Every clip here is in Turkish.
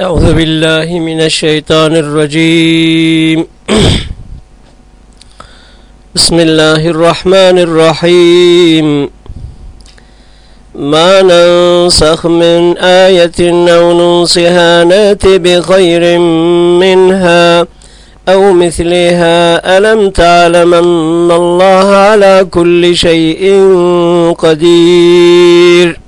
أعوذ بالله من الشيطان الرجيم. بسم الله الرحمن الرحيم. ما ننسخ من آية أو ننسها نات بخير منها أو مثلها. ألم تعلم أن الله على كل شيء قدير؟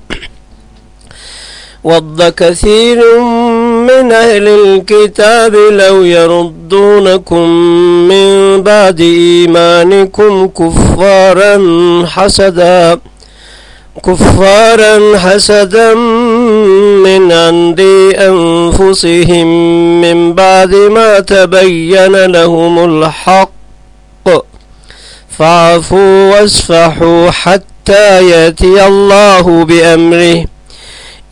ود كثير من أهل الكتاب لو يردونكم من بعد إيمانكم كفارا حسدا كفارا حسدا من عند أنفسهم من بعد ما تبين لهم الحق. فاعفوا واصفحوا حتى يأتي الله بأمره.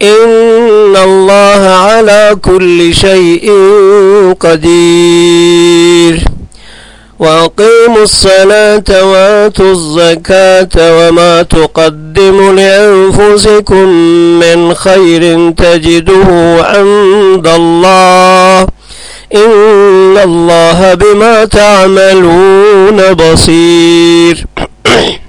إن الله على كل شيء قدير وأقيموا الصلاة وآتوا الزكاة وما تقدموا لأنفسكم من خير تجده عند الله إن الله بما تعملون بصير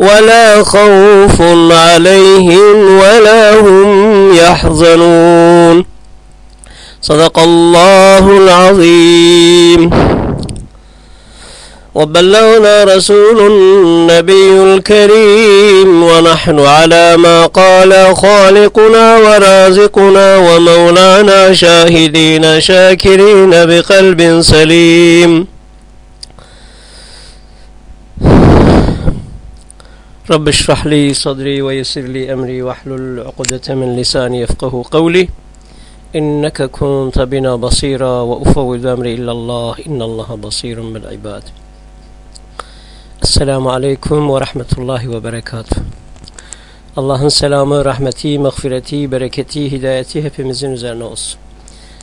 ولا خوف عليهم ولا هم يحزنون. صدق الله العظيم. وبلغنا رسول النبي الكريم ونحن على ما قال خالقنا ورازقنا ومولانا شاهدين شاكرين بقلب سليم. رب اشرح لي صدري ويسر لي أمري واحلل عقدة من لساني يفقه قولي إنك كنت بنا بصيرا وأفوض أمري إلى الله إن الله بصير بالعباد Esselamu Aleyküm ve Rahmetullahi ve Berekatuhu. Allah'ın selamı, rahmeti, mağfireti, bereketi, hidayeti hepimizin üzerine olsun.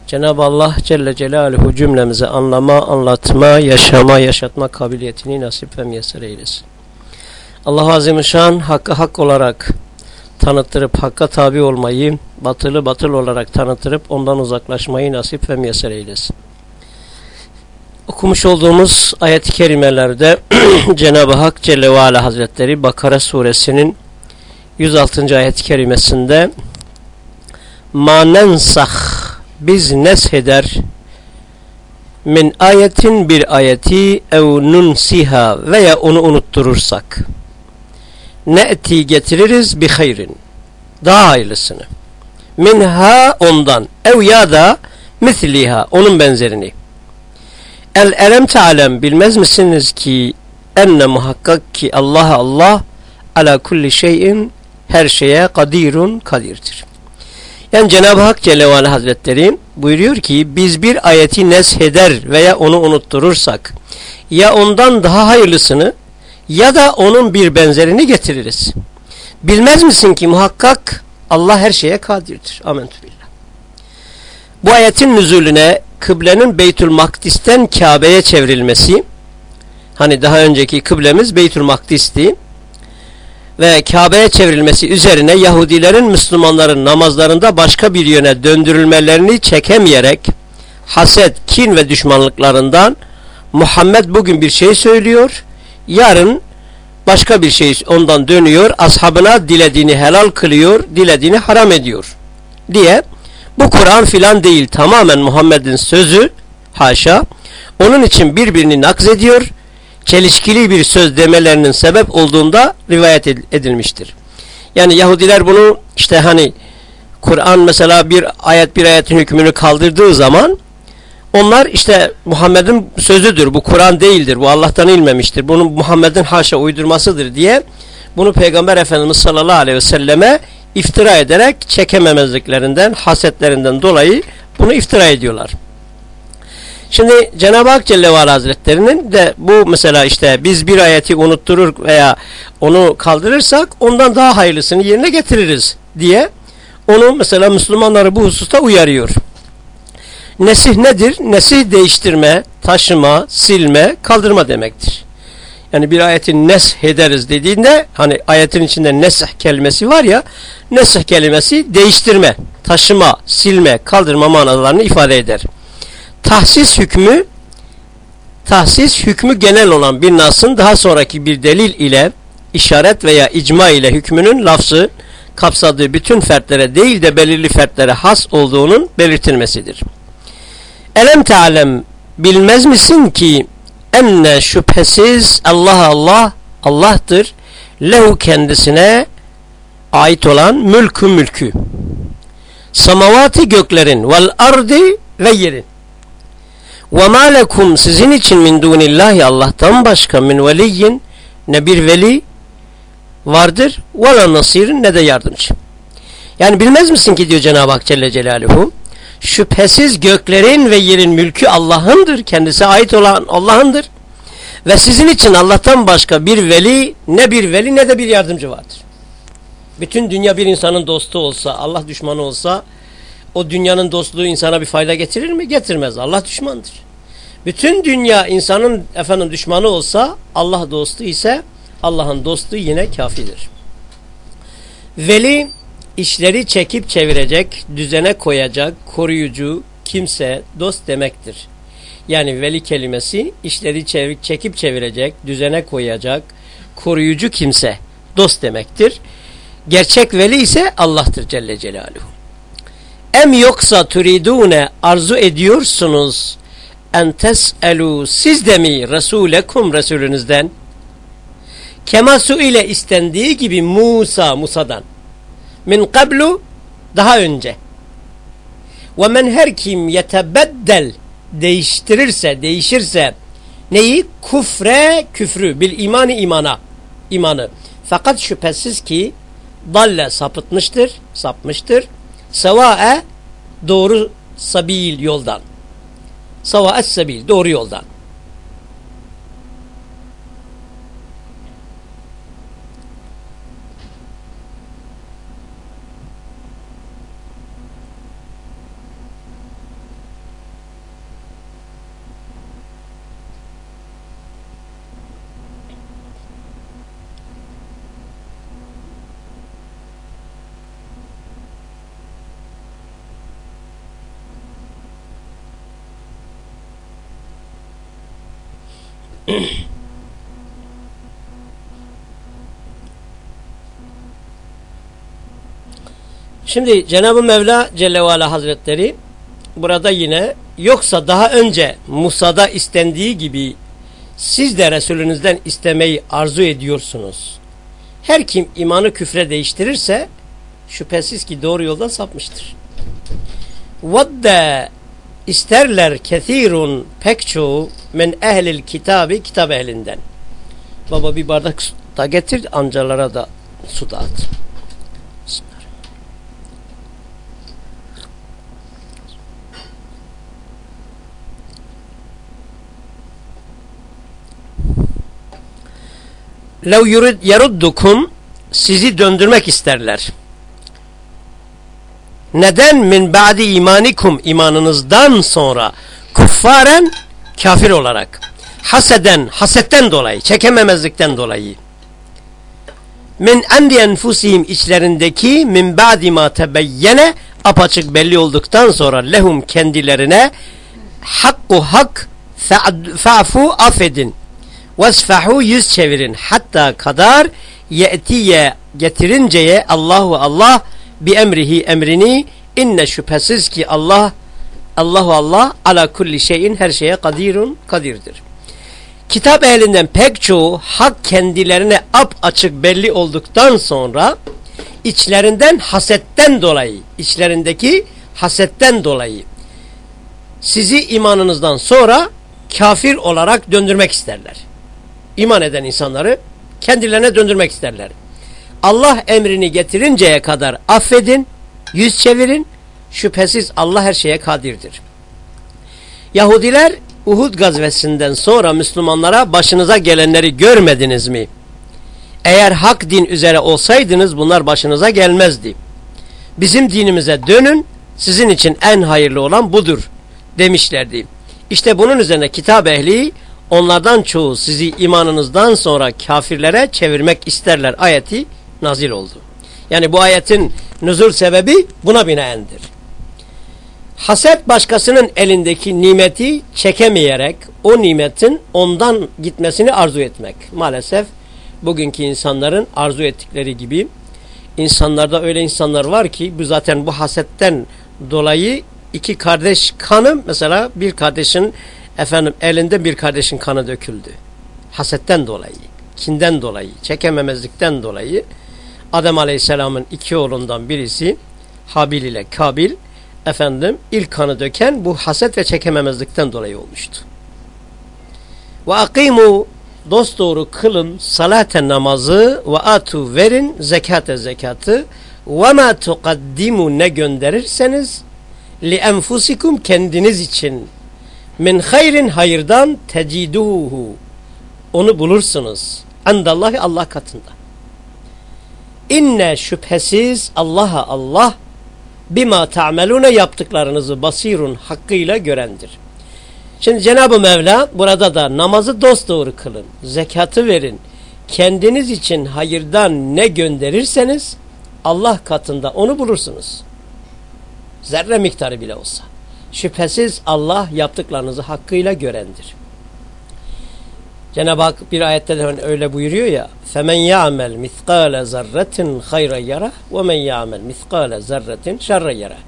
Cenab-ı Allah Celle Celaluhu cümlemize anlama, anlatma, yaşama, yaşatma kabiliyetini nasip ve müyesser eylesin. Allah Azimüşşan hakkı hak olarak tanıttırıp hakka tabi olmayı, batılı batıl olarak tanıttırıp ondan uzaklaşmayı nasip ve müyesser eylesin. Okumuş olduğumuz ayet-i kerimelerde Cenab-ı Hak Celle ve Ala Hazretleri Bakara suresinin 106. ayet-i kerimesinde manensah biz nesheder min ayetin bir ayeti ev nunsiha veya onu unutturursak ne'ti getiririz bi hayrin. Daha hayırlısını. Minha ondan. Ev ya da misliha. Onun benzerini. El elem tealem bilmez misiniz ki enne muhakkak ki Allah Allah ala kulli şeyin her şeye kadirun kadirdir. Yani Cenab-ı Hak Celle ve Hazretleri buyuruyor ki biz bir ayeti nesheder veya onu unutturursak ya ondan daha hayırlısını ya da onun bir benzerini getiririz. Bilmez misin ki muhakkak Allah her şeye kadirdir. Amentü billah. Bu ayetin nüzulüne kıblenin Beytül Makdis'ten Kabe'ye çevrilmesi hani daha önceki kıblemiz Beytül Makdis'ti ve Kabe'ye çevrilmesi üzerine Yahudilerin Müslümanların namazlarında başka bir yöne döndürülmelerini çekemeyerek haset, kin ve düşmanlıklarından Muhammed bugün bir şey söylüyor yarın başka bir şey ondan dönüyor ashabına dilediğini helal kılıyor dilediğini haram ediyor diye Bu Kur'an filan değil tamamen Muhammed'in sözü haşa. Onun için birbirini nakzediyor. Çelişkili bir söz demelerinin sebep olduğunda rivayet edilmiştir. Yani Yahudiler bunu işte hani Kur'an mesela bir ayet bir ayetin hükmünü kaldırdığı zaman onlar işte Muhammed'in sözüdür. Bu Kur'an değildir. Bu Allah'tan ilmemiştir. Bunu Muhammed'in haşa uydurmasıdır diye bunu Peygamber Efendimiz sallallahu aleyhi ve selleme iftira ederek çekememezliklerinden, hasetlerinden dolayı bunu iftira ediyorlar. Şimdi Cenab-ı Hak Celle ve Hazretleri'nin de bu mesela işte biz bir ayeti unutturur veya onu kaldırırsak ondan daha hayırlısını yerine getiririz diye onu mesela Müslümanları bu hususta uyarıyor. Nesih nedir? Nesih değiştirme, taşıma, silme, kaldırma demektir. Yani bir ayetin nesh ederiz dediğinde hani ayetin içinde nesih kelimesi var ya nesih kelimesi değiştirme, taşıma, silme, kaldırma manalarını ifade eder. Tahsis hükmü tahsis hükmü genel olan bir nasın daha sonraki bir delil ile işaret veya icma ile hükmünün lafzı kapsadığı bütün fertlere değil de belirli fertlere has olduğunun belirtilmesidir. Elem tealem bilmez misin ki enne şüphesiz Allah Allah Allah'tır. Lehu kendisine ait olan mülkü mülkü. Samavati göklerin vel ardi ve yerin. Ve ma lekum sizin için min dunillahi Allah'tan başka min veliyyin ne bir veli vardır ve la nasirin ne de yardımcı. Yani bilmez misin ki diyor Cenab-ı Hak Celle Celaluhu şüphesiz göklerin ve yerin mülkü Allah'ındır. Kendisi ait olan Allah'ındır. Ve sizin için Allah'tan başka bir veli ne bir veli ne de bir yardımcı vardır. Bütün dünya bir insanın dostu olsa, Allah düşmanı olsa o dünyanın dostluğu insana bir fayda getirir mi? Getirmez. Allah düşmandır. Bütün dünya insanın efendim düşmanı olsa Allah dostu ise Allah'ın dostu yine kafidir. Veli işleri çekip çevirecek, düzene koyacak, koruyucu, kimse, dost demektir. Yani veli kelimesi işleri çevik, çekip çevirecek, düzene koyacak, koruyucu kimse, dost demektir. Gerçek veli ise Allah'tır Celle Celaluhu. Em yoksa turidune arzu ediyorsunuz en teselu siz de mi Resulekum Resulünüzden kema su ile istendiği gibi Musa Musa'dan min kablu daha önce. ve men her kim yetebeddel değiştirirse değişirse neyi? Kufre küfrü bil imani imana imanı. Fakat şüphesiz ki dalle sapıtmıştır sapmıştır. Sevae doğru sabil yoldan. Savae sabil doğru yoldan Şimdi Cenab-ı Mevla Celle ve Ala Hazretleri burada yine yoksa daha önce Musa'da istendiği gibi siz de Resulünüzden istemeyi arzu ediyorsunuz. Her kim imanı küfre değiştirirse şüphesiz ki doğru yoldan sapmıştır. Vadde isterler kethirun pek çoğu men ehlil kitabı kitap ehlinden. Baba bir bardak da getir amcalara da su dağıt. lev yeruddukum sizi döndürmek isterler. Neden? Min ba'di imanikum imanınızdan sonra kuffaren kafir olarak haseden hasetten dolayı çekememezlikten dolayı. Min endi enfusihim içlerindeki min ba'di ma tebeyyene apaçık belli olduktan sonra lehum kendilerine hakku hak fa'fu affedin. Vesfahu yüz çevirin. Hatta kadar ye'tiye getirinceye Allahu Allah bi emrihi emrini İnne şüphesiz ki Allah Allahu Allah ala kulli şeyin her şeye kadirun kadirdir. Kitap ehlinden pek çoğu hak kendilerine ap açık belli olduktan sonra içlerinden hasetten dolayı, içlerindeki hasetten dolayı sizi imanınızdan sonra kafir olarak döndürmek isterler. İman eden insanları kendilerine döndürmek isterler. Allah emrini getirinceye kadar affedin, yüz çevirin. Şüphesiz Allah her şeye kadirdir. Yahudiler Uhud gazvesinden sonra Müslümanlara başınıza gelenleri görmediniz mi? Eğer hak din üzere olsaydınız bunlar başınıza gelmezdi. Bizim dinimize dönün, sizin için en hayırlı olan budur demişlerdi. İşte bunun üzerine kitap ehli onlardan çoğu sizi imanınızdan sonra kafirlere çevirmek isterler ayeti nazil oldu. Yani bu ayetin nüzul sebebi buna binaendir. Haset başkasının elindeki nimeti çekemeyerek o nimetin ondan gitmesini arzu etmek. Maalesef bugünkü insanların arzu ettikleri gibi insanlarda öyle insanlar var ki bu zaten bu hasetten dolayı iki kardeş kanı mesela bir kardeşin efendim elinde bir kardeşin kanı döküldü. Hasetten dolayı, kinden dolayı, çekememezlikten dolayı Adem Aleyhisselam'ın iki oğlundan birisi Habil ile Kabil efendim ilk kanı döken bu haset ve çekememezlikten dolayı olmuştu. Ve akimu dosdoğru kılın salaten namazı ve atu verin zekate zekatı ve ma tuqaddimu ne gönderirseniz li enfusikum kendiniz için min hayrin hayırdan teciduhu onu bulursunuz. Endallahi Allah katında. İnne şüphesiz Allah'a Allah bima ta'melune yaptıklarınızı basirun hakkıyla görendir. Şimdi Cenab-ı Mevla burada da namazı dosdoğru kılın, zekatı verin. Kendiniz için hayırdan ne gönderirseniz Allah katında onu bulursunuz. Zerre miktarı bile olsa. Şüphesiz Allah yaptıklarınızı hakkıyla görendir. Cenab-ı Hak bir ayette de öyle buyuruyor ya فَمَنْ يَعْمَلْ مِثْقَالَ زَرَّةٍ خَيْرًا يَرَهُ وَمَنْ يَعْمَلْ مِثْقَالَ زَرَّةٍ شَرًّا يَرَهُ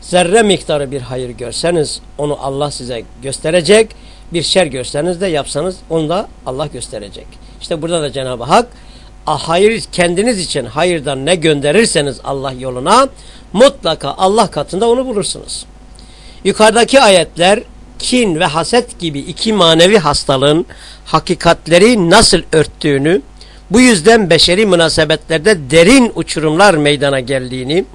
Zerre miktarı bir hayır görseniz onu Allah size gösterecek. Bir şer görseniz de yapsanız onu da Allah gösterecek. İşte burada da Cenab-ı Hak hayır kendiniz için hayırdan ne gönderirseniz Allah yoluna mutlaka Allah katında onu bulursunuz. Yukarıdaki ayetler kin ve haset gibi iki manevi hastalığın hakikatleri nasıl örttüğünü, bu yüzden beşeri münasebetlerde derin uçurumlar meydana geldiğini,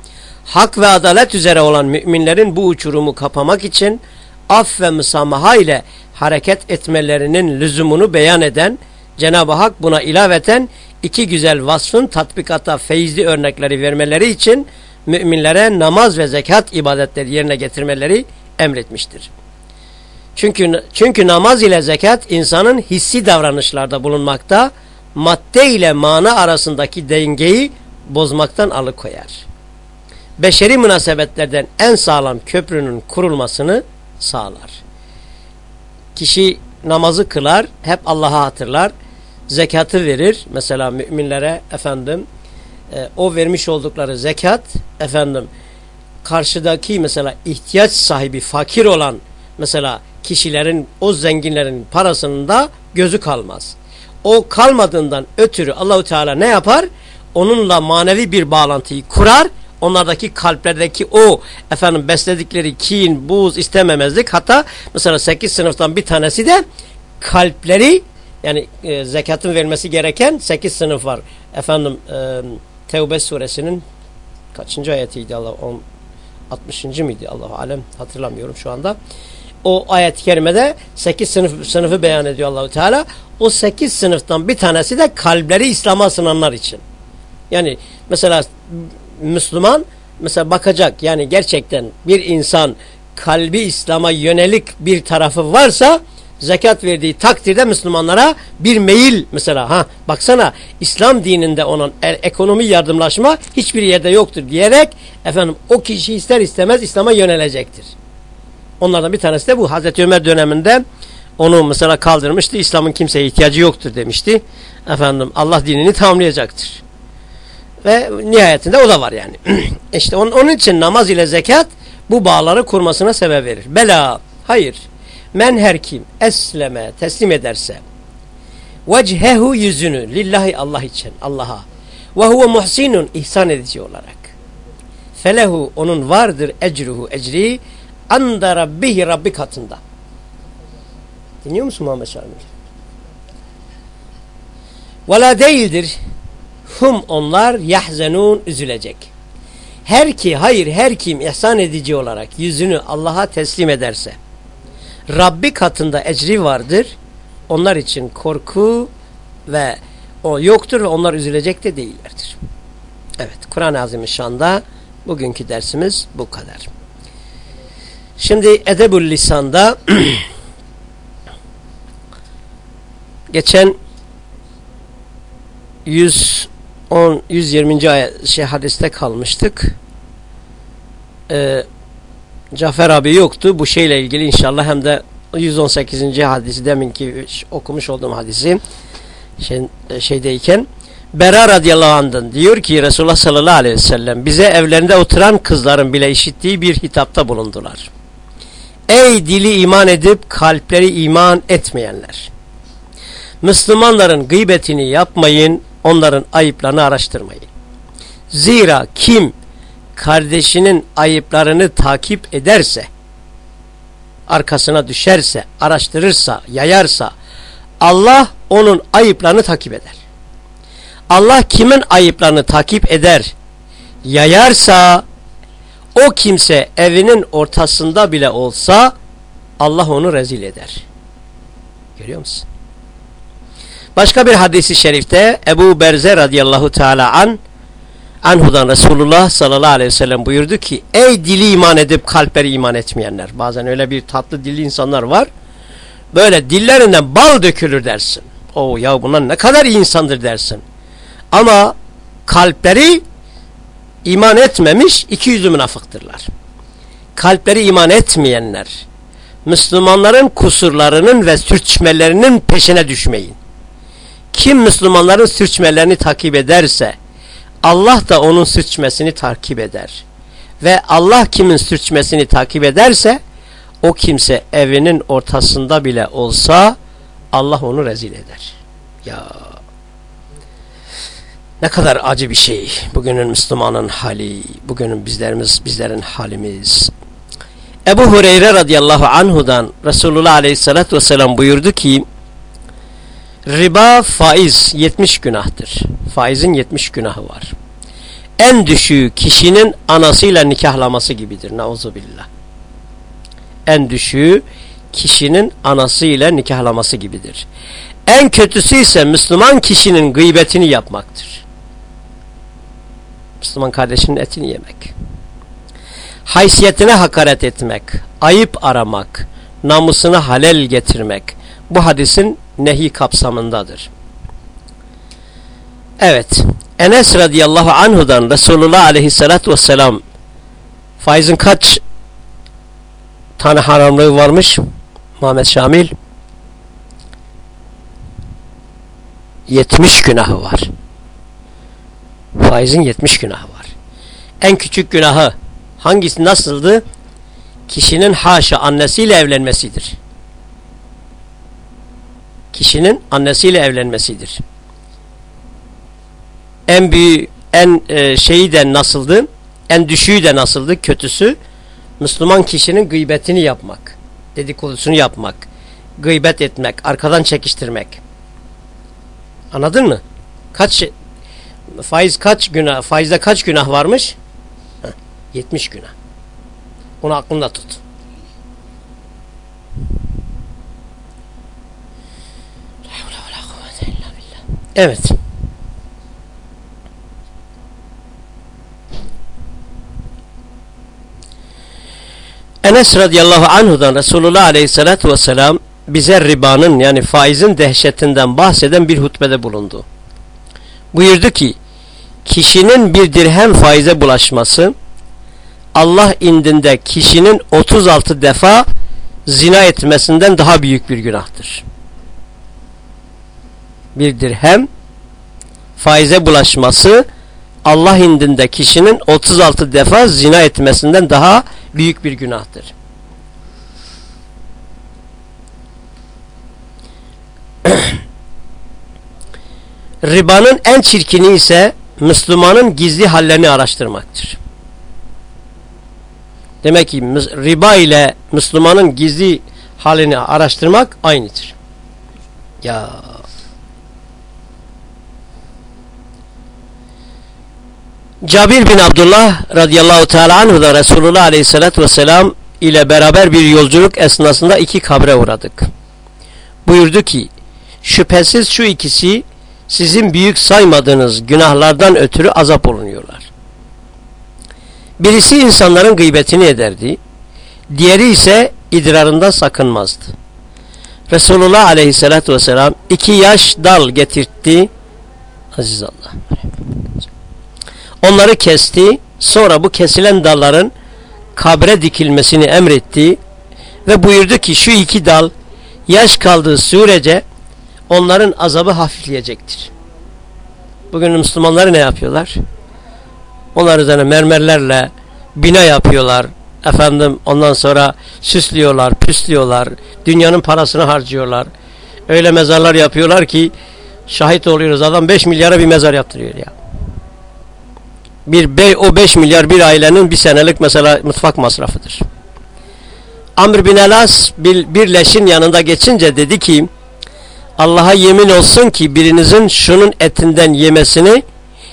hak ve adalet üzere olan müminlerin bu uçurumu kapamak için af ve müsamaha ile hareket etmelerinin lüzumunu beyan eden, Cenab-ı Hak buna ilaveten iki güzel vasfın tatbikata feyizli örnekleri vermeleri için müminlere namaz ve zekat ibadetleri yerine getirmeleri emretmiştir. Çünkü, çünkü namaz ile zekat insanın hissi davranışlarda bulunmakta, madde ile mana arasındaki dengeyi bozmaktan alıkoyar. Beşeri münasebetlerden en sağlam köprünün kurulmasını sağlar. Kişi namazı kılar, hep Allah'a hatırlar, zekatı verir. Mesela müminlere efendim e, o vermiş oldukları zekat efendim karşıdaki mesela ihtiyaç sahibi fakir olan mesela kişilerin o zenginlerin parasının da gözü kalmaz. O kalmadığından ötürü Allahu Teala ne yapar? Onunla manevi bir bağlantıyı kurar. Onlardaki kalplerdeki o efendim besledikleri kin, buz, istememezlik hatta mesela 8 sınıftan bir tanesi de kalpleri yani e, zekatın vermesi gereken 8 sınıf var. Efendim e, Tevbe suresinin kaçıncı ayetiydi Allah 10 60. mıydı Allah alem hatırlamıyorum şu anda. O ayet-i kerimede 8 sınıf, sınıfı beyan ediyor Allahu Teala. O 8 sınıftan bir tanesi de kalpleri İslam'a sınanlar için. Yani mesela Müslüman mesela bakacak yani gerçekten bir insan kalbi İslam'a yönelik bir tarafı varsa zekat verdiği takdirde Müslümanlara bir meyil mesela ha baksana İslam dininde olan e ekonomi yardımlaşma hiçbir yerde yoktur diyerek efendim o kişi ister istemez İslam'a yönelecektir. Onlardan bir tanesi de bu Hazreti Ömer döneminde onu mesela kaldırmıştı. İslam'ın kimseye ihtiyacı yoktur demişti. Efendim Allah dinini tamamlayacaktır. Ve nihayetinde o da var yani. işte onun, onun için namaz ile zekat bu bağları kurmasına sebep verir. Bela, hayır. Men her kim esleme, teslim ederse vchehu yüzünü lillahi Allah için, Allah'a ve huve muhsinun ihsan edici olarak felehu onun vardır ecruhu ecri anda rabbihi Rabbi katında. Dinliyor musun Muhammed Şamil? Vela değildir hum onlar yahzenun üzülecek. Her ki hayır her kim ihsan edici olarak yüzünü Allah'a teslim ederse Rabbi katında ecri vardır. Onlar için korku ve o yoktur ve onlar üzülecek de değillerdir. Evet Kur'an-ı Azimüşşan'da bugünkü dersimiz bu kadar. Şimdi Edebul Lisan'da geçen 110 120. ayet şey hadiste kalmıştık. Ee, Cafer abi yoktu. Bu şeyle ilgili inşallah hem de 118. hadisi deminki okumuş olduğum hadisi şey, şeydeyken Bera radıyallahu anh'dan diyor ki Resulullah sallallahu aleyhi ve sellem bize evlerinde oturan kızların bile işittiği bir hitapta bulundular. Ey dili iman edip kalpleri iman etmeyenler! Müslümanların gıybetini yapmayın, onların ayıplarını araştırmayın. Zira kim kardeşinin ayıplarını takip ederse, arkasına düşerse, araştırırsa, yayarsa, Allah onun ayıplarını takip eder. Allah kimin ayıplarını takip eder, yayarsa, o kimse evinin ortasında bile olsa, Allah onu rezil eder. Görüyor musun? Başka bir hadisi şerifte Ebu Berze radıyallahu teala an Anhu'dan Resulullah sallallahu aleyhi ve sellem buyurdu ki ey dili iman edip kalpleri iman etmeyenler. Bazen öyle bir tatlı dilli insanlar var. Böyle dillerinden bal dökülür dersin. O ya bunlar ne kadar iyi insandır dersin. Ama kalpleri iman etmemiş iki yüzlü münafıktırlar. Kalpleri iman etmeyenler Müslümanların kusurlarının ve sürtüşmelerinin peşine düşmeyin. Kim Müslümanların sürçmelerini takip ederse Allah da onun sürçmesini takip eder. Ve Allah kimin sürçmesini takip ederse o kimse evinin ortasında bile olsa Allah onu rezil eder. Ya ne kadar acı bir şey. Bugünün Müslümanın hali, bugünün bizlerimiz, bizlerin halimiz. Ebu Hureyre radıyallahu anhudan Resulullah aleyhissalatü vesselam buyurdu ki Riba faiz 70 günahtır. Faizin 70 günahı var. En düşüğü kişinin anasıyla nikahlaması gibidir. Nauzubillah. En düşüğü kişinin anasıyla nikahlaması gibidir. En kötüsü ise Müslüman kişinin gıybetini yapmaktır. Müslüman kardeşinin etini yemek. Haysiyetine hakaret etmek, ayıp aramak, namusuna halel getirmek. Bu hadisin nehi kapsamındadır. Evet. Enes radıyallahu anhudan Resulullah aleyhissalatü vesselam faizin kaç tane haramlığı varmış? Muhammed Şamil 70 günahı var. Faizin 70 günahı var. En küçük günahı hangisi nasıldı? Kişinin haşa annesiyle evlenmesidir kişinin annesiyle evlenmesidir. En büyük, en e, şeyi de nasıldı? En düşüğü de nasıldı? Kötüsü Müslüman kişinin gıybetini yapmak, dedikodusunu yapmak, gıybet etmek, arkadan çekiştirmek. Anladın mı? Kaç faiz kaç günah, faizde kaç günah varmış? Heh, 70 günah. Onu aklında tut. Evet. Enes radıyallahu anhudan Resulullah aleyhissalatü vesselam bize ribanın yani faizin dehşetinden bahseden bir hutbede bulundu. Buyurdu ki kişinin bir dirhem faize bulaşması Allah indinde kişinin 36 defa zina etmesinden daha büyük bir günahtır bir dirhem faize bulaşması Allah indinde kişinin 36 defa zina etmesinden daha büyük bir günahtır. Ribanın en çirkini ise Müslümanın gizli hallerini araştırmaktır. Demek ki riba ile Müslümanın gizli halini araştırmak aynıdır. Ya Cabir bin Abdullah radıyallahu teala anhu da Resulullah aleyhissalatü vesselam ile beraber bir yolculuk esnasında iki kabre uğradık. Buyurdu ki şüphesiz şu ikisi sizin büyük saymadığınız günahlardan ötürü azap olunuyorlar. Birisi insanların gıybetini ederdi. Diğeri ise idrarından sakınmazdı. Resulullah aleyhissalatü vesselam iki yaş dal getirtti. Aziz Allah. Onları kesti. Sonra bu kesilen dalların kabre dikilmesini emretti. Ve buyurdu ki şu iki dal yaş kaldığı sürece onların azabı hafifleyecektir. Bugün Müslümanları ne yapıyorlar? Onlar üzerine mermerlerle bina yapıyorlar. Efendim ondan sonra süslüyorlar, püslüyorlar. Dünyanın parasını harcıyorlar. Öyle mezarlar yapıyorlar ki şahit oluyoruz. Adam 5 milyara bir mezar yaptırıyor ya. Bir bey o 5 milyar bir ailenin bir senelik mesela mutfak masrafıdır. Amr bin Elas bir, bir leşin yanında geçince dedi ki Allah'a yemin olsun ki birinizin şunun etinden yemesini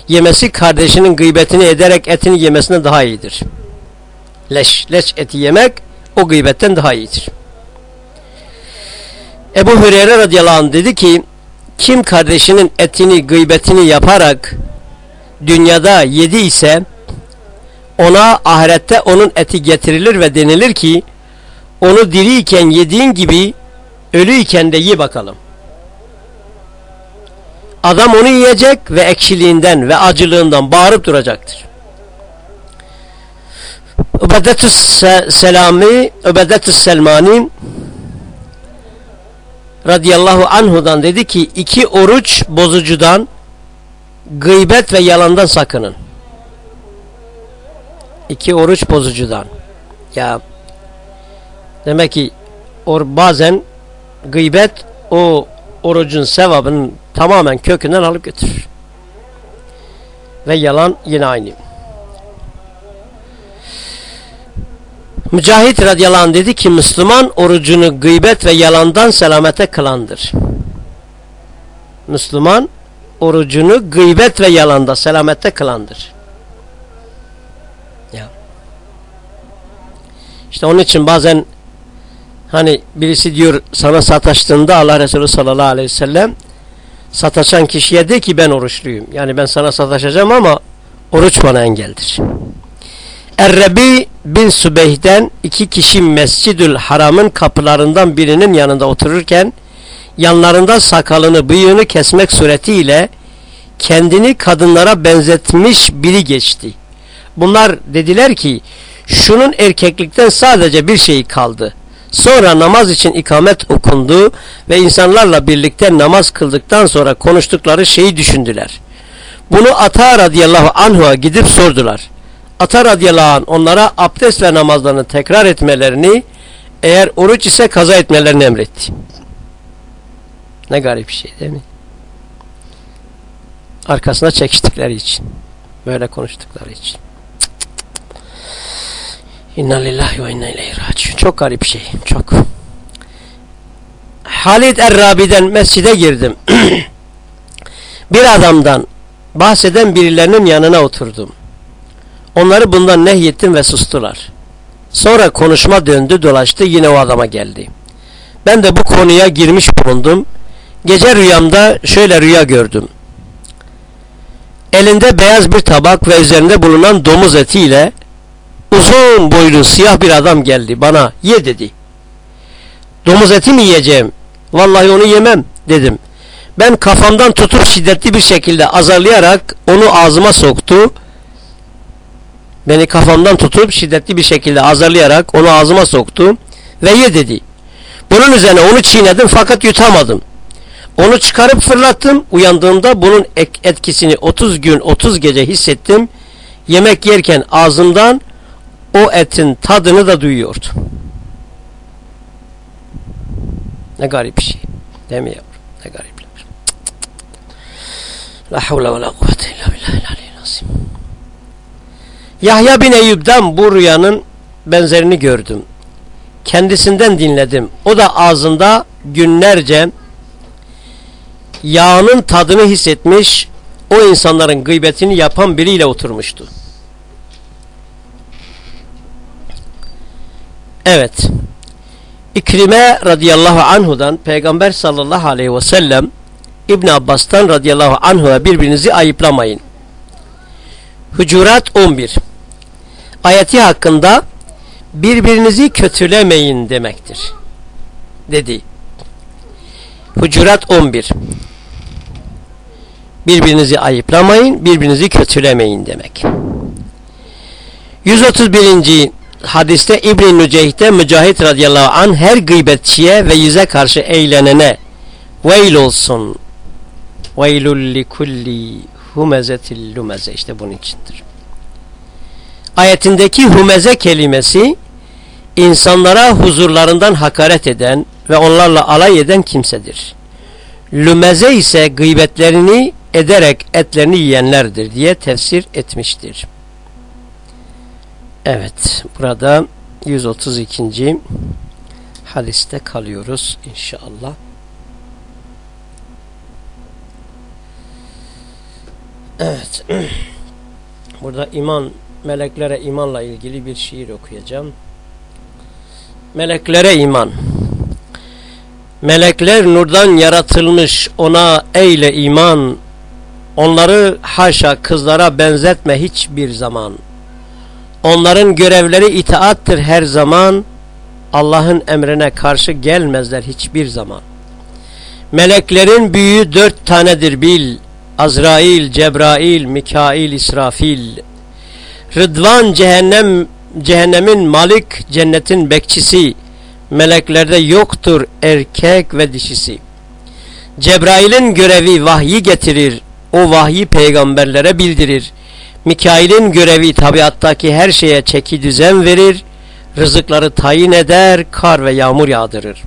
yemesi kardeşinin gıybetini ederek etini yemesine daha iyidir. Leş, leş eti yemek o gıybetten daha iyidir. Ebu Hüreyre radıyallahu anh dedi ki kim kardeşinin etini gıybetini yaparak dünyada yedi ise ona ahirette onun eti getirilir ve denilir ki onu diriyken yediğin gibi ölüyken de ye bakalım. Adam onu yiyecek ve ekşiliğinden ve acılığından bağırıp duracaktır. Ubedetü Selami, Ubedetü Selmani radıyallahu anhudan dedi ki iki oruç bozucudan gıybet ve yalandan sakının. İki oruç bozucudan. Ya demek ki or bazen gıybet o orucun sevabının tamamen kökünden alıp götürür. Ve yalan yine aynı. Mücahit radıyallahu anh dedi ki Müslüman orucunu gıybet ve yalandan selamete kılandır. Müslüman orucunu gıybet ve yalanda selamette kılandır. Ya. İşte onun için bazen hani birisi diyor sana sataştığında Allah Resulü sallallahu aleyhi ve sellem sataşan kişiye de ki ben oruçluyum. Yani ben sana sataşacağım ama oruç bana engeldir. Errebi bin Sübeyh'den iki kişi Mescidül Haram'ın kapılarından birinin yanında otururken yanlarında sakalını bıyığını kesmek suretiyle kendini kadınlara benzetmiş biri geçti. Bunlar dediler ki şunun erkeklikten sadece bir şey kaldı. Sonra namaz için ikamet okundu ve insanlarla birlikte namaz kıldıktan sonra konuştukları şeyi düşündüler. Bunu Ata radıyallahu anhu'a gidip sordular. Ata radıyallahu anh onlara abdest ve namazlarını tekrar etmelerini eğer oruç ise kaza etmelerini emretti. Ne garip bir şey değil mi? Arkasına çekiştikleri için. Böyle konuştukları için. İnna lillahi ve inna ileyhi raciun. Çok garip şey. Çok. Halid Errabi'den mescide girdim. bir adamdan bahseden birilerinin yanına oturdum. Onları bundan nehyettim ve sustular. Sonra konuşma döndü dolaştı yine o adama geldi. Ben de bu konuya girmiş bulundum. Gece rüyamda şöyle rüya gördüm. Elinde beyaz bir tabak ve üzerinde bulunan domuz etiyle uzun boylu siyah bir adam geldi bana ye dedi. Domuz eti mi yiyeceğim? Vallahi onu yemem dedim. Ben kafamdan tutup şiddetli bir şekilde azarlayarak onu ağzıma soktu. Beni kafamdan tutup şiddetli bir şekilde azarlayarak onu ağzıma soktu ve ye dedi. Bunun üzerine onu çiğnedim fakat yutamadım. Onu çıkarıp fırlattım. Uyandığımda bunun etkisini 30 gün 30 gece hissettim. Yemek yerken ağzımdan o etin tadını da duyuyordu. Ne garip bir şey. Değil mi yavrum? Ne garipler. La havle ve la kuvvete illa billahi Yahya bin Eyyub'dan bu rüyanın benzerini gördüm. Kendisinden dinledim. O da ağzında günlerce yağının tadını hissetmiş, o insanların gıybetini yapan biriyle oturmuştu. Evet. İkrime radıyallahu anhudan Peygamber sallallahu aleyhi ve sellem İbn Abbas'tan radıyallahu anhu'a birbirinizi ayıplamayın. Hucurat 11 Ayeti hakkında birbirinizi kötülemeyin demektir. Dedi. Hucurat 11 Birbirinizi ayıplamayın, birbirinizi kötülemeyin demek. 131. hadiste İbn-i Nüceyh'te Mücahit radıyallahu an her gıybetçiye ve yüze karşı eğlenene veil olsun. Veylul likulli humezetil lumeze işte bunun içindir. Ayetindeki humeze kelimesi insanlara huzurlarından hakaret eden ve onlarla alay eden kimsedir. Lümeze ise gıybetlerini ederek etlerini yiyenlerdir diye tefsir etmiştir. Evet burada 132. hadiste kalıyoruz inşallah. Evet. Burada iman, meleklere imanla ilgili bir şiir okuyacağım. Meleklere iman. Melekler nurdan yaratılmış ona eyle iman. Onları haşa kızlara benzetme hiçbir zaman. Onların görevleri itaattır her zaman. Allah'ın emrine karşı gelmezler hiçbir zaman. Meleklerin büyüğü dört tanedir bil. Azrail, Cebrail, Mikail, İsrafil. Rıdvan cehennem cehennemin malik, cennetin bekçisi. Meleklerde yoktur erkek ve dişisi. Cebrail'in görevi vahyi getirir. O vahyi peygamberlere bildirir. Mikail'in görevi tabiattaki her şeye çeki düzen verir. Rızıkları tayin eder, kar ve yağmur yağdırır.